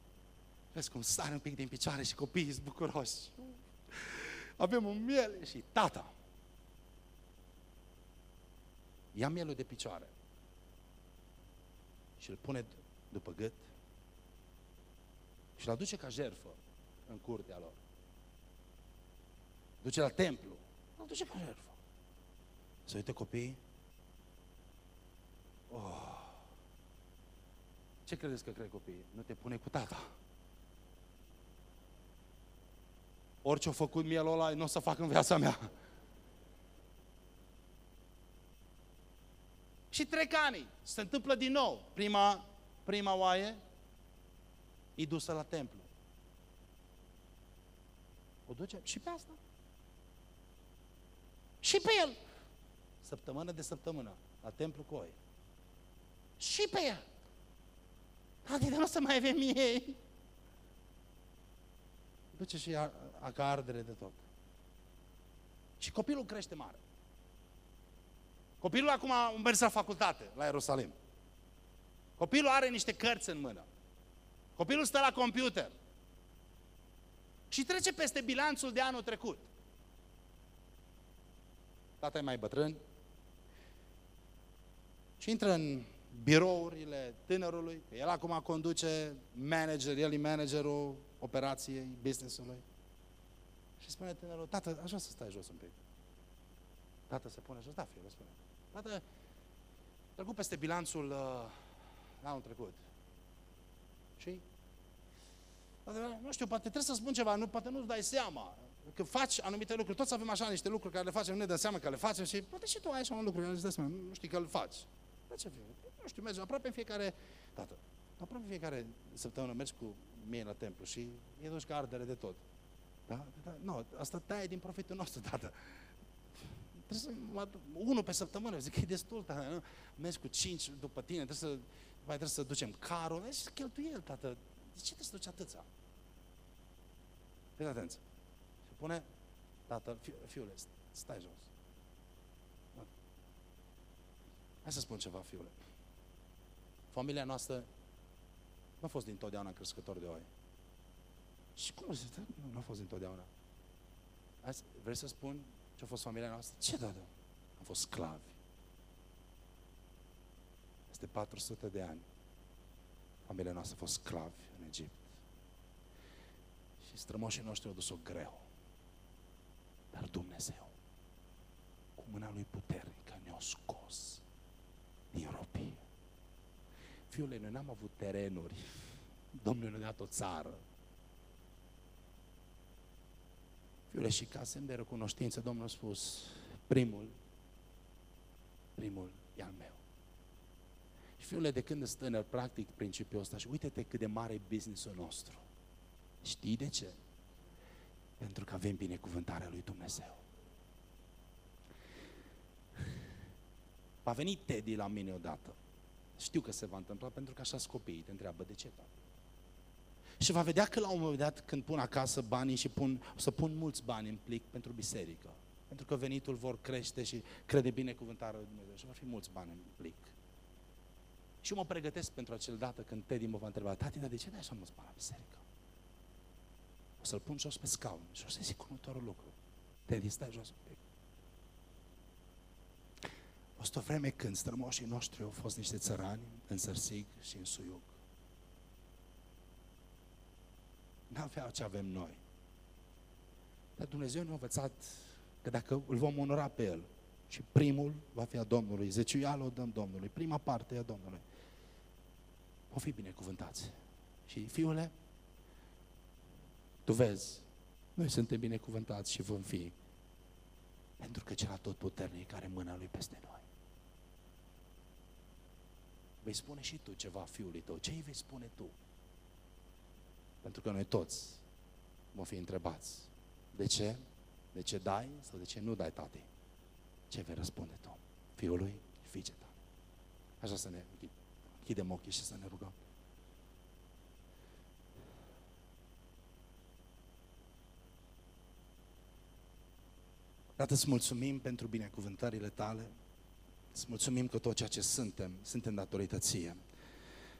Vezi cum sare un pic din picioare și copiii sunt bucuroși. Avem un miel și tata ia mielul de picioare și îl pune după gât și îl aduce ca jerfă în curtea lor. Duce la templu, îl duce ca jerfă. Să uite copiii. Oh. Ce credeți că cred copiii? Nu te pune cu tata. Orice a făcut mielul ăla, nu o să fac în viața mea. Și trec ani. Se întâmplă din nou. Prima, prima oaie e dusă la templu. O duce și pe asta. Și pe el. Săptămână de săptămână. La templu cu oi. Și pe el. Adică nu o să mai avem ei. Duce și a, a ardere de tot. Și copilul crește mare. Copilul acum a mers la facultate, la Ierusalim. Copilul are niște cărți în mână. Copilul stă la computer. Și trece peste bilanțul de anul trecut. Tata e mai bătrân. Și intră în birourile tânărului, că el acum conduce manager, el e managerul operației, business-ului. Și spune tânărul, tată, așa să stai jos un pic. Tată se pune jos, da, fiul, spune. Tată, trecut peste bilanțul uh, anul trecut. Și? Tată, nu știu, poate trebuie să spun ceva, nu, poate nu-ți dai seama. Că faci anumite lucruri, toți avem așa niște lucruri care le facem, nu ne dăm seama că le facem și poate și tu ai așa un lucru, nu seama, nu știi că îl faci. De ce fiu? Nu știu, mergi aproape în fiecare, tată, aproape în fiecare săptămână mergi cu mie la templu și e duci ca ardere de tot. Da? da? Nu, asta taie din profitul nostru, tată. Trebuie să mă, unul pe săptămână, zic că e destul, tată, nu? Mergi cu cinci după tine, trebuie să, mai trebuie să ducem carul, deci cheltuiel, tată. De ce trebuie să duci atâția? Fiți atenți. Și pune, tată, fi, fiule, stai jos. Da. Hai să spun ceva, fiule. Familia noastră nu a fost dintotdeauna crescător de oi. Și cum zice? Nu, nu a fost dintotdeauna. Azi, vrei să spun ce a fost familia noastră? Ce da, da? Am fost sclavi. Este 400 de ani. Familia noastră a fost sclavi în Egipt. Și strămoșii noștri au dus-o greu. Dar Dumnezeu, cu mâna Lui puternică, ne-a scos din robie. Fiule, noi n-am avut terenuri. Domnul ne-a dat o țară. Fiule, și ca semn de recunoștință, Domnul a spus, primul, primul e al meu. Și fiule, de când ești tânăr, practic principiul ăsta și uite-te cât de mare e businessul nostru. Știi de ce? Pentru că avem binecuvântarea lui Dumnezeu. Va veni Teddy la mine odată. Știu că se va întâmpla pentru că așa copiii te întreabă de ce, tată. Și va vedea că la un moment dat când pun acasă banii și pun, o să pun mulți bani în plic pentru biserică. Pentru că venitul vor crește și crede binecuvântarea lui Dumnezeu și vor fi mulți bani în plic. Și mă pregătesc pentru acel dată când Teddy mă va întreba, tati, dar de ce dai așa mulți bani la biserică? O să-l pun jos pe scaun și o să zic următorul lucru. Teddy, stai jos un pic. O o vreme când strămoșii noștri au fost niște țărani în Sărsig și în Suiuc. N-aveau ce avem noi. Dar Dumnezeu ne-a învățat că dacă îl vom onora pe El, și primul va fi a Domnului, zeciuială o dăm Domnului, prima parte e a Domnului, o fi binecuvântați. Și fiule, tu vezi, noi suntem binecuvântați și vom fi, pentru că cel tot puternic are mâna lui peste noi. Vei spune și tu ceva fiului tău. Ce îi vei spune tu? Pentru că noi toți vom fi întrebați. De ce? De ce dai sau de ce nu dai, tati? Ce vei răspunde tu? Fiului, fiice ta. Așa să ne închidem ochii și să ne rugăm. Tată, îți mulțumim pentru binecuvântările tale. Îți mulțumim că tot ceea ce suntem, suntem datorită ție.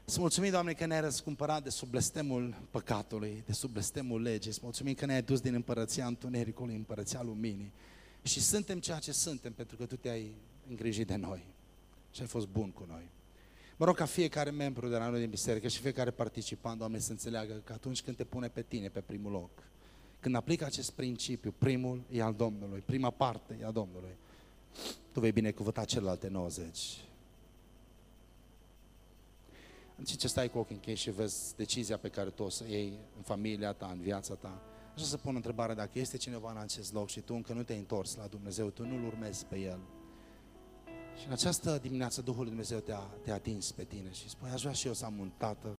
Îți mulțumim, Doamne, că ne-ai răscumpărat de sub blestemul păcatului, de sub blestemul legii. Îți mulțumim că ne-ai dus din împărăția întunericului, împărăția luminii. Și suntem ceea ce suntem pentru că Tu te-ai îngrijit de noi și ai fost bun cu noi. Mă rog ca fiecare membru de la noi din biserică și fiecare participant, Doamne, să înțeleagă că atunci când te pune pe tine pe primul loc, când aplică acest principiu, primul e al Domnului, prima parte e a Domnului, tu vei binecuvânta celelalte 90. În ce stai cu ochii închei și vezi decizia pe care tu o să iei în familia ta, în viața ta, așa să pun întrebarea dacă este cineva în acest loc și tu încă nu te-ai întors la Dumnezeu, tu nu-L urmezi pe El. Și în această dimineață Duhul Dumnezeu te-a, te atins pe tine și spui, aș vrea și eu să am un tată